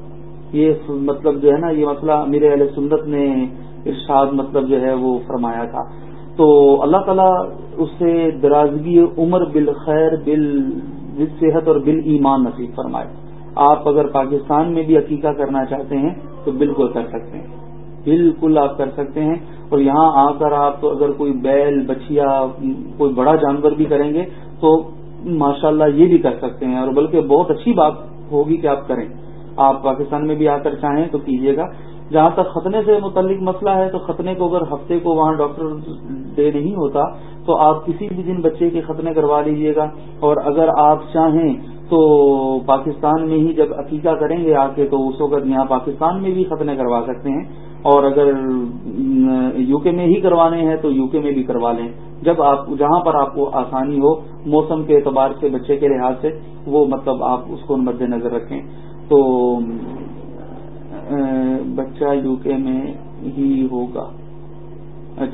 یہ مطلب جو ہے نا، یہ مسئلہ میرے علیہ سنت نے ارشاد مطلب جو ہے وہ فرمایا تھا۔ تو اللہ تعالیٰ اسے درازگی عمر بالخیر بال صحت اور بال ایمان نصیب فرمائے۔ آپ اگر پاکستان میں بھی عقیقہ کرنا چاہتے ہیں، تو بالکل کر سکتے ہیں۔ بالکل آپ کر سکتے ہیں۔ اور یہاں آ کر آپ اگر کوئی بیل، بچیا، کوئی بڑا جانور بھی کریں گے، تو ماشاءاللہ یہ بھی کر سکتے ہیں۔ اور بلکہ بہت اچھی بات ہوگی کہ آپ کریں۔ آپ پاکستان میں بھی آ کر چاہیں تو کیجیے گا۔ جہاں تک ختنے سے متعلق مسئلہ ہے، تو ختنے کو اگر ہفتے کو وہاں ڈاکٹر ڈے نہیں ہوتا، تو آپ کسی بھی دن بچے کے ختنے کروا لیجیے گا۔ اور اگر آپ چاہیں تو پاکستان میں ہی جب عقیقہ کریں گے آ کے، تو اس وقت یہاں پاکستان میں بھی ختنے کروا سکتے ہیں۔ اور اگر یو کے میں ہی کروانے ہیں، تو یو کے میں بھی کروا لیں۔ جب آپ، جہاں پر آپ کو آسانی ہو، موسم کے اعتبار سے، بچے کے لحاظ سے، وہ مطلب آپ اس کو مد نظر رکھیں۔ تو بچہ یو کے میں ہی ہوگا۔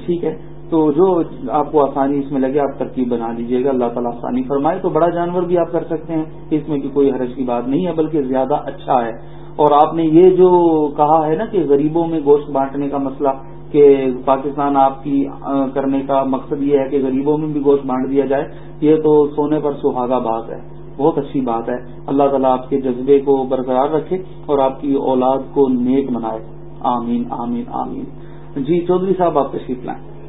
ٹھیک ہے۔ تو جو آپ کو آسانی اس میں لگے، آپ ترکیب بنا لیجیے گا۔ اللہ تعالیٰ آسانی فرمائے۔ تو بڑا جانور بھی آپ کر سکتے ہیں اس میں بھی کوئی حرج کی بات نہیں ہے، بلکہ زیادہ اچھا ہے۔ اور آپ نے یہ جو کہا ہے نا کہ غریبوں میں گوشت بانٹنے کا مسئلہ کہ پاکستان آپ کی کرنے کا مقصد یہ ہے کہ غریبوں میں بھی گوشت بانٹ دیا جائے، یہ تو سونے پر سہاگا بات ہے۔ بہت اچھی بات ہے۔ اللہ تعالیٰ آپ کے جذبے کو برقرار رکھے اور آپ کی اولاد کو نیک بنائے۔ آمین آمین آمین۔ جی چودھری صاحب، آپ تشریف لائیں۔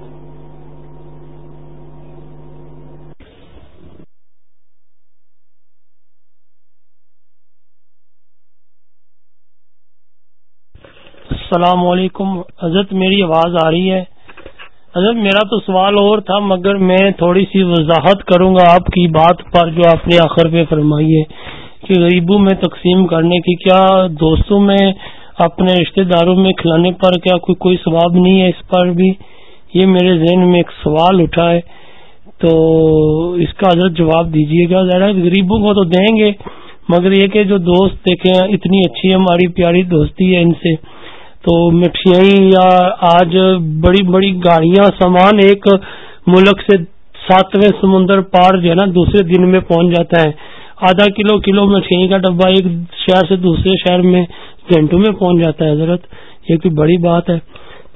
السلام علیکم۔ حضرت، میری آواز آ رہی ہے۔ حضرت میرا تو سوال اور تھا، مگر میں تھوڑی سی وضاحت کروں گا آپ کی بات پر جو آپ نے آخر پہ فرمائی ہے کہ غریبوں میں تقسیم کرنے کی، کیا دوستوں میں، اپنے رشتہ داروں میں کھلانے پر کیا کوئی کوئی ثواب نہیں ہے اس پر بھی؟ یہ میرے ذہن میں ایک سوال اٹھا ہے۔ تو اس کا حضرت جواب دیجیے گا۔ ذرا غریبوں کو تو دیں گے، مگر یہ کہ جو دوست دیکھیں، اتنی اچھی ہماری پیاری دوستی ہے ان سے۔ تو مٹھیائی یا آج بڑی بڑی گاڑیاں سامان ایک ملک سے ساتویں سمندر پار جو ہے نا دوسرے دن میں پہنچ جاتا ہے۔ آدھا کلو کلو مٹھیائی کا ڈبہ ایک شہر سے دوسرے شہر میں گھنٹوں میں پہنچ جاتا ہے، حضرت۔ یہ کوئی بڑی بات ہے۔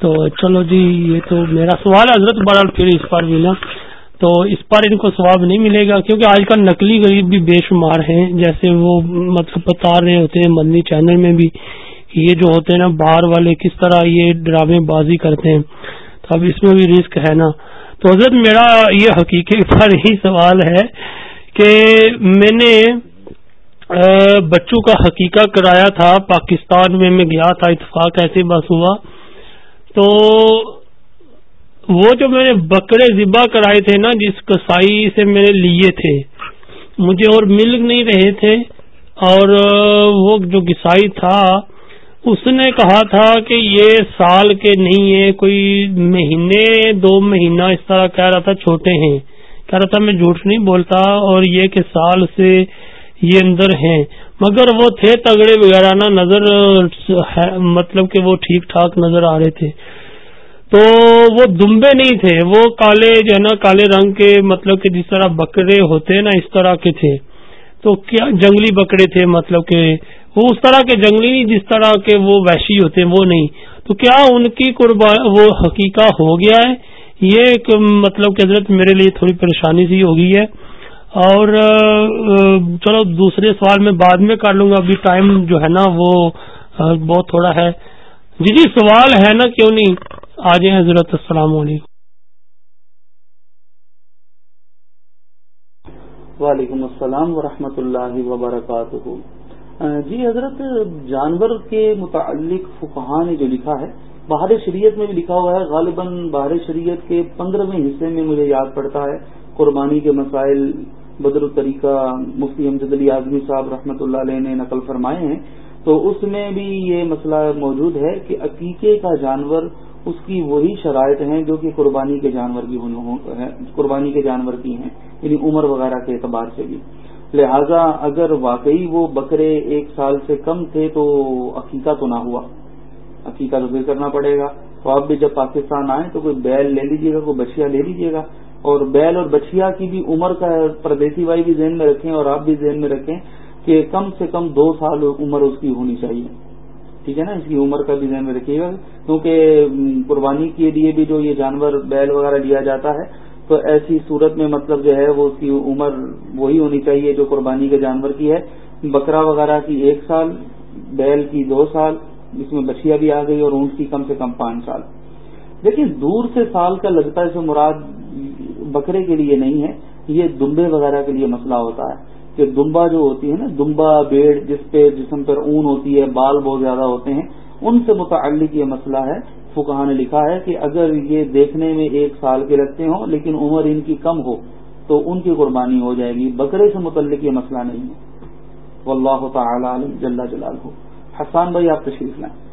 تو چلو جی یہ تو میرا سوال ہے حضرت۔ بہرحال پھر اس پر بھی نا۔ تو اس پر ان کو ثواب نہیں ملے گا کیونکہ آج کل نقلی غریب بھی بے شمار ہیں، جیسے وہ مطلب بتا رہے ہوتے ہیں، مدنی چینل میں بھی۔ یہ جو ہوتے ہیں نا باہر والے کس طرح یہ ڈرامے بازی کرتے ہیں، تو اب اس میں بھی رسک ہے نا۔ تو حضرت، میرا یہ حقیقی پر ہی سوال ہے کہ میں نے بچوں کا حقیقہ کرایا تھا، پاکستان میں میں گیا تھا، اتفاق ایسے بس ہوا۔ تو وہ جو میں نے بکرے ذبح کرائے تھے نا، جس کسائی سے میں نے لیے تھے، مجھے اور مل نہیں رہے تھے۔ اور وہ جو گسائی تھا اس نے کہا تھا کہ یہ سال کے نہیں ہے کوئی مہینے، دو مہینہ اس طرح کہہ رہا تھا، چھوٹے ہیں۔ کہہ رہا تھا، میں جھوٹ نہیں بولتا اور یہ کہ سال سے یہ اندر ہیں۔ مگر وہ تھے تگڑے وغیرہ نا نظر مطلب کہ وہ ٹھیک ٹھاک نظر آ رہے تھے۔ تو وہ دمبے نہیں تھے، وہ کالے جو ہے نا، کالے رنگ کے مطلب کہ جس طرح بکرے ہوتے نا، اس طرح کے تھے۔ تو کیا جنگلی بکرے تھے؟ مطلب کہ وہ اس طرح کے جنگلی نہیں، جس طرح کے وہ وحشی ہوتے ہیں وہ نہیں۔ تو کیا ان کی قربان وہ حقیقہ ہو گیا ہے؟ یہ ایک مطلب کہ حضرت میرے لیے تھوڑی پریشانی سی ہو گئی ہے۔ اور چلو دوسرے سوال میں بعد میں کر لوں گا۔ ابھی ٹائم جو ہے نا، وہ بہت تھوڑا ہے۔ جی جی سوال ہے نا، کیوں نہیں؟ آ جائیں حضرت، السلام علیکم۔ وعلیکم السلام ورحمۃ اللہ وبرکاتہ۔ جی حضرت، جانور کے متعلق فقہ نے جو لکھا ہے باہر شریعت میں بھی لکھا ہوا ہے، غالباً باہر شریعت کے پندرہویں حصے میں مجھے یاد پڑتا ہے، قربانی کے مسائل، بدر الطریقہ، مفتی امجد علی اعظمی صاحب رحمۃ اللہ علیہ نے نقل فرمائے ہیں۔ تو اس میں بھی یہ مسئلہ موجود ہے کہ عقیقے کا جانور اس کی وہی شرائط ہیں جو کہ قربانی کے جانور کی قربانی کے جانور کی ہیں یعنی عمر وغیرہ کے اعتبار سے بھی۔ لہذا اگر واقعی وہ بکرے ایک سال سے کم تھے تو عقیقہ تو نہ ہوا۔ عقیقہ تو پھر کرنا پڑے گا۔ تو آپ بھی جب پاکستان آئیں تو کوئی بیل لے لیجیے گا، کوئی بچیا لے لیجیے گا۔ اور بیل اور بچیا کی بھی عمر کا پردیسی بھائی بھی ذہن میں رکھیں اور آپ بھی ذہن میں رکھیں کہ کم سے کم دو سال عمر اس کی ہونی چاہیے۔ ٹھیک ہے نا؟ اس کی عمر کا بھی ذہن میں رکھیے گا۔ کیونکہ قربانی کے لیے بھی جو یہ جانور بیل وغیرہ لیا جاتا ہے، تو ایسی صورت میں مطلب جو ہے وہ اس کی عمر وہی ہونی چاہیے جو قربانی کے جانور کی ہے۔ بکرا وغیرہ کی ایک سال، بیل کی دو سال جس میں بچیا بھی آ گئی اور اونٹ کی کم سے کم پانچ سال۔ لیکن دور سے سال کا لگتا ہے اسے مراد بکرے کے لیے نہیں ہے، یہ دمبے وغیرہ کے لیے مسئلہ ہوتا ہے۔ کہ دمبا جو ہوتی ہے نا، دمبا، بیڑ، جس پہ جسم پر اون ہوتی ہے، بال بہت زیادہ ہوتے ہیں، ان سے متعلق یہ مسئلہ ہے۔ فکہ نے لکھا ہے کہ اگر یہ دیکھنے میں ایک سال کے لگتے ہوں، لیکن عمر ان کی کم ہو، تو ان کی قربانی ہو جائے گی۔ بکرے سے متعلق یہ مسئلہ نہیں ہے۔ واللہ تعالی علم جل جلال ہو حسان بھائی، آپ تشریف لائیں۔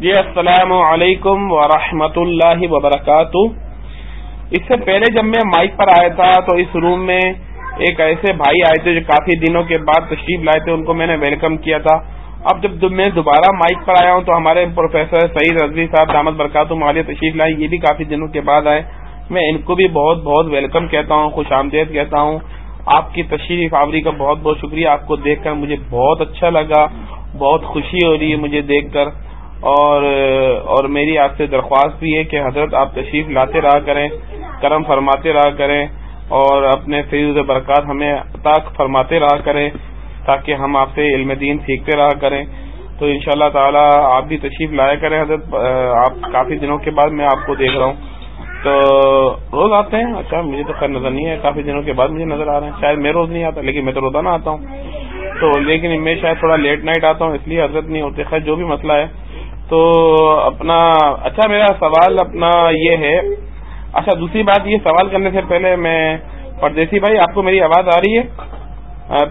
جی السلام علیکم ورحمۃ اللہ وبرکاتہ۔ اس سے پہلے جب میں مائک پر آیا تھا تو اس روم میں ایک ایسے بھائی آئے تھے جو کافی دنوں کے بعد تشریف لائے تھے، ان کو میں نے ویلکم کیا تھا۔ اب جب میں دوبارہ مائک پر آیا ہوں تو ہمارے پروفیسر سعید رضوی صاحب دامد برکات مالیہ تشریف لائے، یہ بھی کافی دنوں کے بعد آئے۔ میں ان کو بھی بہت بہت ویلکم کہتا ہوں، خوش آمدید کہتا ہوں۔ آپ کی تشریف آوری کا بہت بہت شکریہ۔ آپ کو دیکھ کر مجھے بہت اچھا لگا، بہت خوشی ہو رہی ہے مجھے دیکھ کر۔ اور اور میری آپ سے درخواست بھی ہے کہ حضرت آپ تشریف لاتے رہا کریں، کرم فرماتے رہا کریں، اور اپنے فیض برکات ہمیں عطا فرماتے رہا کریں، تاکہ ہم آپ سے علم دین سیکھتے رہا کریں۔ تو ان شاء اللہ تعالیٰ آپ بھی تشریف لایا کریں حضرت۔ آپ کافی دنوں کے بعد میں آپ کو دیکھ رہا ہوں۔ تو روز آتے ہیں۔ اچھا مجھے تو خیر نظر نہیں ہے۔ کافی دنوں کے بعد مجھے نظر آ رہے ہیں۔ شاید میں روز نہیں آتا، لیکن میں تو روزانہ آتا ہوں۔ تو لیکن میں شاید تھوڑا لیٹ نائٹ آتا ہوں، اس لیے حضرت نہیں ہوتے۔ خیر، جو بھی مسئلہ ہے تو اپنا اچھا میرا سوال اپنا یہ ہے اچھا دوسری بات یہ سوال کرنے سے پہلے میں پردیسی بھائی، آپ کو میری آواز آ رہی ہے؟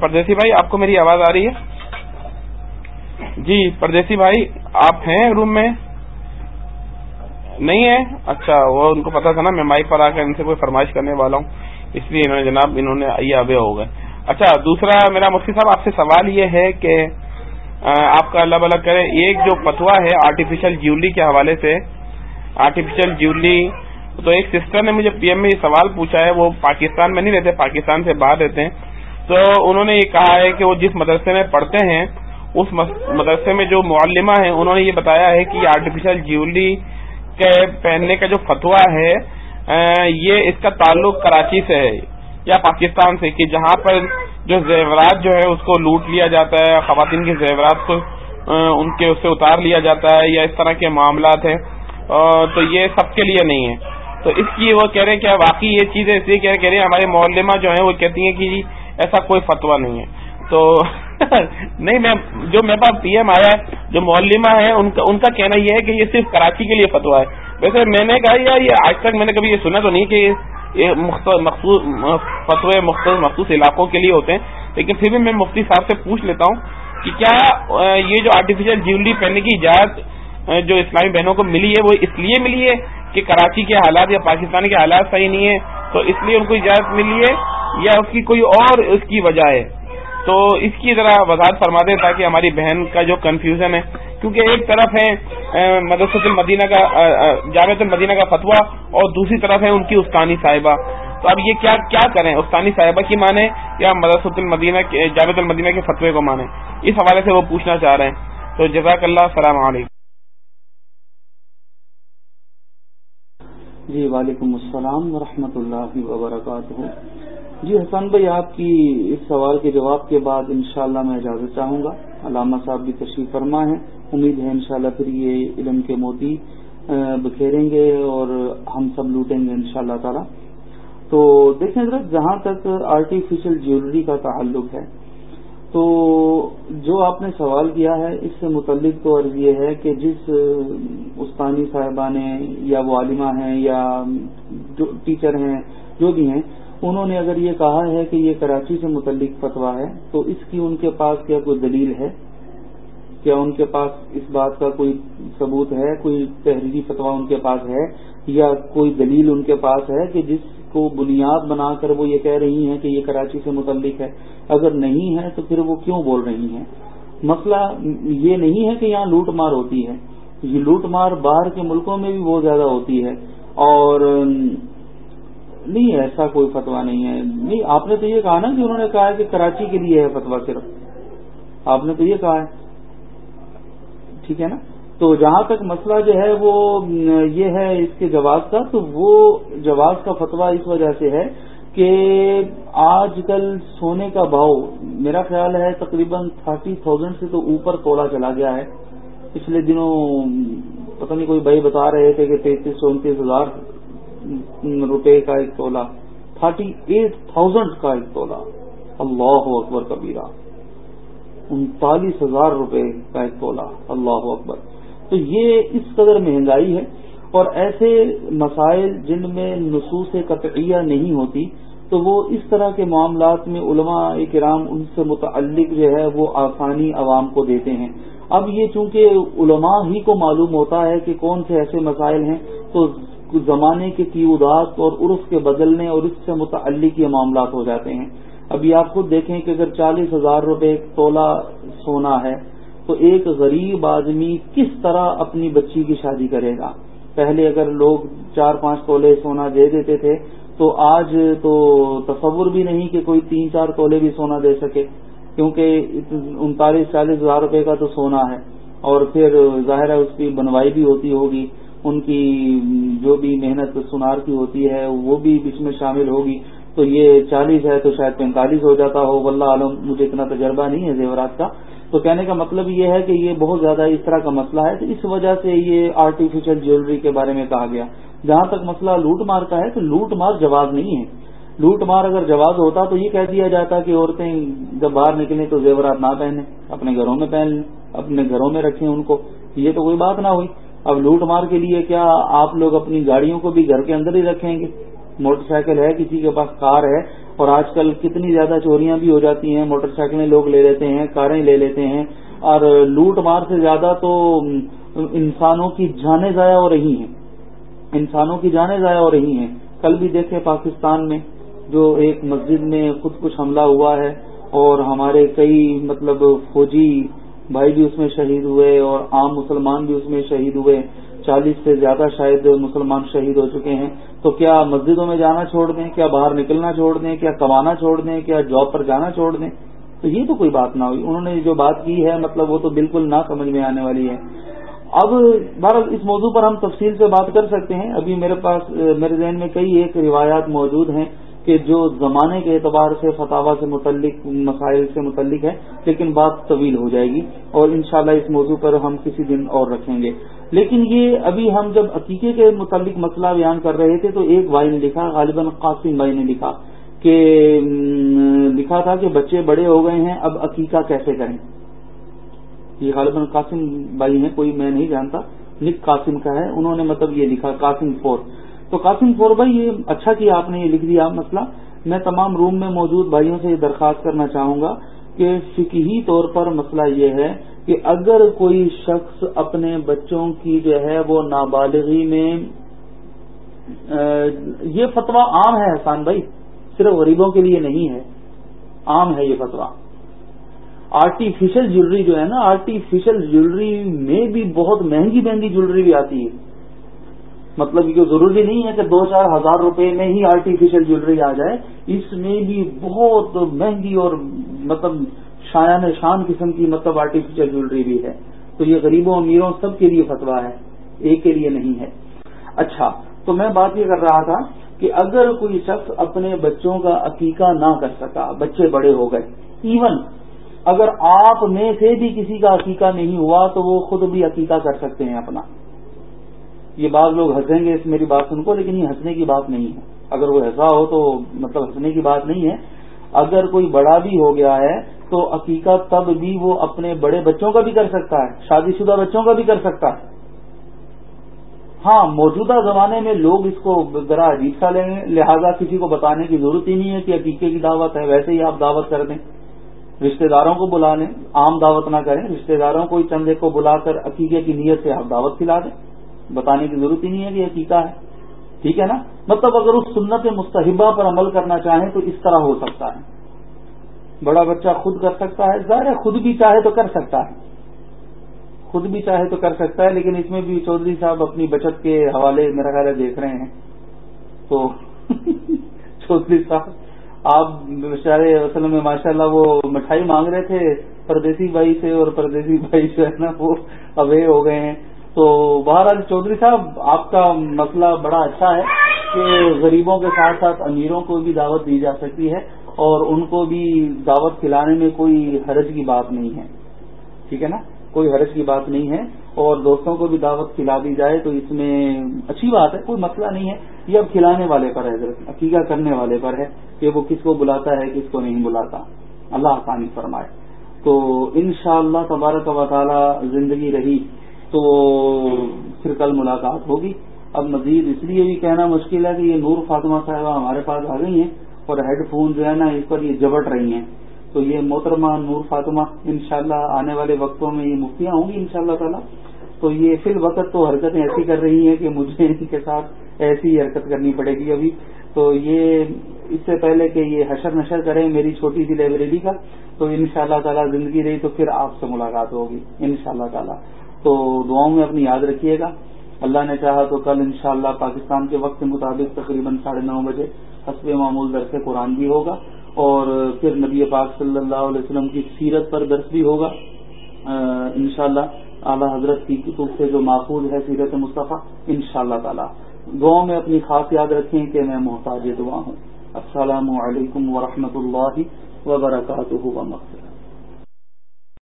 پردیسی بھائی، آپ کو میری آواز آ رہی ہے؟ جی پردیسی بھائی، آپ ہیں روم میں؟ نہیں ہے؟ اچھا وہ ان کو پتا تھا نا، میں مائک پر آ کر ان سے کوئی فرمائش کرنے والا ہوں، اس لیے انہوں نے جناب، انہوں نے آئیے ابے ہو گئے۔ اچھا دوسرا میرا مفتی صاحب، آپ سے سوال یہ ہے کہ آپ کا اللہ الگ کرے، ایک جو فتوا ہے آرٹیفیشل جیولری کے حوالے سے آرٹیفیشل جیولری تو ایک سسٹر نے مجھے پی ایم میں یہ سوال پوچھا ہے، وہ پاکستان میں نہیں رہتے، پاکستان سے باہر رہتے ہیں۔ تو انہوں نے یہ کہا ہے کہ وہ جس مدرسے میں پڑھتے ہیں، اس مدرسے میں جو معلمہ ہیں، انہوں نے یہ بتایا ہے کہ آرٹیفیشل جیولری کے پہننے کا جو فتوا ہے یہ اس کا تعلق کراچی سے ہے۔ یا پاکستان سے کہ جہاں پر جو زیورات جو ہے اس کو لوٹ لیا جاتا ہے، خواتین کے زیورات کو ان کے اس سے اتار لیا جاتا ہے یا اس طرح کے معاملات ہیں۔ تو یہ سب کے لیے نہیں ہے۔ تو اس کی وہ کہہ رہے ہیں کہ واقعی یہ چیزیں اس لیے کہہ رہے ہیں ہمارے معلمہ جو ہیں وہ کہتی ہیں کہ جی ایسا کوئی فتوا نہیں ہے۔ تو نہیں، میں، جو میرے پاس پی ایم آیا ہے جو معلمہ ہے، ان کا ان کا کہنا یہ ہے کہ یہ صرف کراچی کے لیے فتوا ہے۔ ویسے میں نے کہا یا یہ آج تک میں نے کبھی یہ سنا تو نہیں کہ فتوے مختص مخصوص علاقوں کے لیے ہوتے ہیں۔ لیکن پھر بھی میں مفتی صاحب سے پوچھ لیتا ہوں کہ کیا یہ جو آرٹیفیشل جیولری پہننے کی اجازت جو اسلامی بہنوں کو ملی ہے، وہ اس لیے ملی ہے کہ کراچی کے حالات یا پاکستان کے حالات صحیح نہیں ہیں، تو اس لیے ان کو اجازت ملی ہے یا اس کی کوئی اور اس کی وجہ ہے؟ تو اس کی ذرا وضاحت فرما دیں تاکہ ہماری بہن کا جو کنفیوژن ہے، کیونکہ ایک طرف ہے مدرسۃ المدینہ کا جامعت المدینہ کا فتویٰ اور دوسری طرف ہے ان کی استانی صاحبہ۔ تو اب یہ کیا کیا کریں؟ استانی صاحبہ کی مانے یا مدرسۃ المدینہ جامعت المدینہ کے فتوے کو مانے اس حوالے سے وہ پوچھنا چاہ رہے ہیں۔ تو جزاک اللہ، السلام علیکم۔ جی وعلیکم السلام ورحمۃ اللہ وبرکاتہ۔ جی حسن بھائی، آپ کی اس سوال کے جواب کے بعد انشاءاللہ میں اجازت چاہوں گا۔ علامہ صاحب بھی تشریف فرما ہے امید ہے انشاءاللہ پھر یہ علم کے موتی بکھیریں گے اور ہم سب لوٹیں گے انشاءاللہ شاء تعالی۔ تو دیکھیں حضرت، جہاں تک آرٹیفیشل جیولری کا تعلق ہے، تو جو آپ نے سوال کیا ہے، اس سے متعلق تو عرض یہ ہے کہ جس استانی صاحبہ نے یا وہ عالمہ ہیں یا جو ٹیچر ہیں، جو بھی ہیں انہوں نے اگر یہ کہا ہے کہ یہ کراچی سے متعلق فتوا ہے، تو اس کی ان کے پاس کیا کوئی دلیل ہے؟ کیا ان کے پاس اس بات کا کوئی ثبوت ہے؟ کوئی تحریری فتوا ان کے پاس ہے؟ یا کوئی دلیل ان کے پاس ہے کہ جس کو بنیاد بنا کر وہ یہ کہہ رہی ہیں کہ یہ کراچی سے متعلق ہے؟ اگر نہیں ہے، تو پھر وہ کیوں بول رہی ہیں؟ مسئلہ یہ نہیں ہے کہ یہاں لوٹ مار ہوتی ہے۔ یہ لوٹ مار باہر کے ملکوں میں بھی بہت زیادہ ہوتی ہے۔ اور نہیں ایسا کوئی فتوا نہیں ہے۔ نہیں، آپ نے تو یہ کہا نا کہ انہوں نے کہا ہے کہ کراچی کے لیے ہے فتوا صرف۔ آپ نے تو یہ کہا ہے۔ ٹھیک ہے نا؟ تو جہاں تک مسئلہ جو ہے وہ، یہ ہے اس کے جواز کا، تو وہ جواز کا فتوا اس وجہ سے ہے کہ آج کل سونے کا بھاؤ، میرا خیال ہے تقریباً تھرٹی تھاؤزینڈ سے تو اوپر تولا چلا گیا ہے۔ پچھلے دنوں پتہ نہیں کوئی بھائی بتا رہے تھے کہ تینتیس سو انتیس ہزار روپے کا ایک تولا، تھرٹی ایٹ تھاؤزینڈ کا ایک تولا۔ اللہ اکبر کبیرہ، انتالیس ہزار روپے کا ایک تولا۔ اللہ اکبر۔ تو یہ اس قدر مہنگائی ہے اور ایسے مسائل جن میں نصوص قطعیہ نہیں ہوتی، تو وہ اس طرح کے معاملات میں علماء کرام ان سے متعلق جو ہے وہ آسانی عوام کو دیتے ہیں۔ اب یہ چونکہ علماء ہی کو معلوم ہوتا ہے کہ کون سے ایسے مسائل ہیں، تو زمانے کے کیودات اور عرف کے بدلنے اور اس سے متعلق یہ معاملات ہو جاتے ہیں۔ ابھی آپ خود دیکھیں کہ اگر چالیس ہزار روپے تولا سونا ہے تو ایک غریب آدمی کس طرح اپنی بچی کی شادی کرے گا؟ پہلے اگر لوگ چار پانچ تولے سونا دے دیتے تھے تو آج تو تصور بھی نہیں کہ کوئی تین چار تولے بھی سونا دے سکے، کیونکہ انتالیس چالیس ہزار روپے کا تو سونا ہے۔ اور پھر ظاہر ہے اس کی بنوائی بھی ہوتی ہوگی۔ ان کی جو بھی محنت سنار کی ہوتی ہے، وہ بھی اس میں شامل ہوگی۔ تو یہ چالیس ہے تو شاید پینتالیس ہو جاتا ہو، واللہ عالم، مجھے اتنا تجربہ نہیں ہے زیورات کا۔ تو کہنے کا مطلب یہ ہے کہ یہ بہت زیادہ اس طرح کا مسئلہ ہے۔ تو اس وجہ سے یہ آرٹیفیشل جیولری کے بارے میں کہا گیا۔ جہاں تک مسئلہ لوٹ مار کا ہے تو لوٹ مار جواز نہیں ہے۔ لوٹ مار اگر جواز ہوتا تو یہ کہہ دیا جاتا کہ عورتیں جب باہر نکلیں تو زیورات نہ پہنیں، اپنے گھروں میں پہن لیں، اپنے گھروں میں رکھیں ان کو۔ یہ تو کوئی بات نہ ہوئی۔ اب لوٹ مار کے لیے کیا آپ لوگ اپنی گاڑیوں کو بھی گھر کے اندر ہی رکھیں گے؟ موٹر سائیکل ہے، کسی کے پاس کار ہے اور آج کل کتنی زیادہ چوریاں بھی ہو جاتی ہیں، موٹر سائیکلیں لوگ لے لیتے ہیں، کاریں لے لیتے ہیں، اور لوٹ مار سے زیادہ تو انسانوں کی جانیں ضائع ہو رہی ہیں۔ انسانوں کی جانیں ضائع ہو رہی ہیں۔ کل بھی دیکھیں پاکستان میں جو ایک مسجد میں خود کچھ حملہ ہوا ہے اور ہمارے کئی مطلب فوجی بھائی بھی اس میں شہید ہوئے اور عام مسلمان بھی اس میں شہید ہوئے، چالیس سے زیادہ شاید مسلمان شہید ہو چکے ہیں۔ تو کیا مسجدوں میں جانا چھوڑ دیں؟ کیا باہر نکلنا چھوڑ دیں؟ کیا کمانا چھوڑ دیں؟ کیا جاب پر جانا چھوڑ دیں؟ تو یہ تو کوئی بات نہ ہوئی۔ انہوں نے جو بات کی ہے مطلب وہ تو بالکل نہ سمجھ میں آنے والی ہے۔ اب بہرحال اس موضوع پر ہم تفصیل سے بات کر سکتے ہیں۔ ابھی میرے پاس، میرے ذہن میں کئی ایک روایات موجود ہیں۔ کہ جو زمانے کے اعتبار سے فتوا سے متعلق، مسائل سے متعلق ہے، لیکن بات طویل ہو جائے گی اور انشاءاللہ اس موضوع پر ہم کسی دن اور رکھیں گے۔ لیکن یہ ابھی ہم جب عقیقے کے متعلق مسئلہ بیان کر رہے تھے تو ایک بھائی نے لکھا، غالباً قاسم بھائی نے لکھا، کہ لکھا تھا کہ بچے بڑے ہو گئے ہیں، اب عقیقہ کیسے کریں؟ یہ غالباً قاسم بھائی ہیں، کوئی میں نہیں جانتا، نک قاسم کا ہے، انہوں نے مطلب یہ لکھا، قاسم فور۔ تو قاسم فور بھائی، یہ اچھا کیا آپ نے یہ لکھ دیا مسئلہ۔ میں تمام روم میں موجود بھائیوں سے یہ درخواست کرنا چاہوں گا کہ فکہی طور پر مسئلہ یہ ہے کہ اگر کوئی شخص اپنے بچوں کی جو ہے وہ نابالغی میں یہ فتویٰ عام ہے احسان بھائی، صرف غریبوں کے لیے نہیں ہے، عام ہے یہ فتوا آرٹیفیشل جیولری جو ہے نا آرٹیفیشل جیولری میں بھی بہت مہنگی مہنگی جیولری بھی آتی ہے۔ مطلب یہ ضروری نہیں ہے کہ دو چار ہزار روپے میں ہی آرٹیفیشل جیولری آ جائے۔ اس میں بھی بہت مہنگی اور مطلب شایان شان قسم کی مطلب آرٹیفیشل جیولری بھی ہے۔ تو یہ غریبوں امیروں سب کے لیے فتوا ہے، ایک کے لیے نہیں ہے۔ اچھا تو میں بات یہ کر رہا تھا کہ اگر کوئی شخص اپنے بچوں کا عقیقہ نہ کر سکا، بچے بڑے ہو گئے ایون اگر آپ میں سے بھی کسی کا عقیقہ نہیں ہوا تو وہ خود بھی عقیقہ کر سکتے ہیں اپنا۔ یہ بعض لوگ ہنسیں گے اس میری بات سن کو، لیکن یہ ہنسنے کی بات نہیں ہے۔ اگر وہ ہنسا ہو تو مطلب ہنسنے کی بات نہیں ہے۔ اگر کوئی بڑا بھی ہو گیا ہے تو عقیقہ تب بھی وہ اپنے بڑے بچوں کا بھی کر سکتا ہے، شادی شدہ بچوں کا بھی کر سکتا ہے۔ ہاں موجودہ زمانے میں لوگ اس کو ذرا عجیب سا لیں گے لہٰذا کسی کو بتانے کی ضرورت ہی نہیں ہے کہ عقیقے کی دعوت ہے۔ ویسے ہی آپ دعوت کر دیں، رشتہ داروں کو بلا لیں، عام دعوت نہ کریں، رشتہ داروں کو چند کو بلا کر عقیقے کی نیت سے آپ دعوت کھلا دیں۔ بتانے کی ضرورت ہی نہیں ہے کہ یہ عقیقہ ہے۔ ٹھیک ہے نا؟ مطلب اگر اس سنت مستحبہ پر عمل کرنا چاہیں تو اس طرح ہو سکتا ہے۔ بڑا بچہ خود کر سکتا ہے۔ ظاہر ہے خود بھی چاہے تو کر سکتا ہے۔ خود بھی چاہے تو کر سکتا ہے، لیکن اس میں بھی چودھری صاحب اپنی بچت کے حوالے میرا خیال ہے دیکھ رہے ہیں۔ تو چودھری صاحب، آپ بےچارے اصل میں ماشاء اللہ وہ مٹھائی مانگ رہے تھے، پردیسی بھائی سے اور پردیسی بھائی جو ہے نا وہ اوے ہو گئے ہیں۔ تو بہرحال چودھری صاحب، آپ کا مسئلہ بڑا اچھا ہے کہ غریبوں کے ساتھ ساتھ امیروں کو بھی دعوت دی جا سکتی ہے اور ان کو بھی دعوت کھلانے میں کوئی حرج کی بات نہیں ہے۔ ٹھیک ہے نا؟ کوئی حرج کی بات نہیں ہے اور دوستوں کو بھی دعوت کھلا دی جائے تو اس میں اچھی بات ہے، کوئی مسئلہ نہیں ہے۔ یہ اب کھلانے والے پر ہے عقیقہ کرنے والے پر ہے کہ وہ کس کو بلاتا ہے، کس کو نہیں بلاتا۔ اللہ آسانی فرمائے۔ تو ان شاء اللہ تبارک و تعالی زندگی رہی۔ تو پھر کل ملاقات ہوگی۔ اب مزید اس لیے بھی کہنا مشکل ہے کہ یہ نور فاطمہ صاحبہ ہمارے پاس آ گئی ہیں اور ہیڈ فون جو ہے نا اس پر یہ جبٹ رہی ہیں۔ تو یہ محترمہ نور فاطمہ انشاءاللہ آنے والے وقتوں میں یہ مفتیاں ہوں گی ان شاء اللہ تعالیٰ۔ تو یہ فی الوقت تو حرکتیں ایسی کر رہی ہیں کہ مجھے ان کے ساتھ ایسی حرکت کرنی پڑے گی ابھی۔ تو یہ اس سے پہلے کہ یہ حشر نشر کریں میری چھوٹی سی لائبریری کا، تو ان شاء اللہ تعالیٰ زندگی رہی تو پھر آپ سے ملاقات ہوگی ان شاء اللہ تعالیٰ۔ تو دعاؤں میں اپنی یاد رکھیے گا۔ اللہ نے چاہا تو کل انشاءاللہ پاکستان کے وقت کے مطابق تقریباً ساڑھے نو بجے حسب معمول درس قرآن بھی ہوگا اور پھر نبی پاک صلی اللہ علیہ وسلم کی سیرت پر درس بھی ہوگا۔ انشاءاللہ شاء حضرت کی کتب سے جو محفوظ ہے سیرت مصطفیٰ ان شاء اللہ تعالیٰ۔ دعاؤں میں اپنی خاص یاد رکھیں کہ میں محتاج دعا ہوں۔ السلام علیکم ورحمۃ اللہ وبرکاتہ۔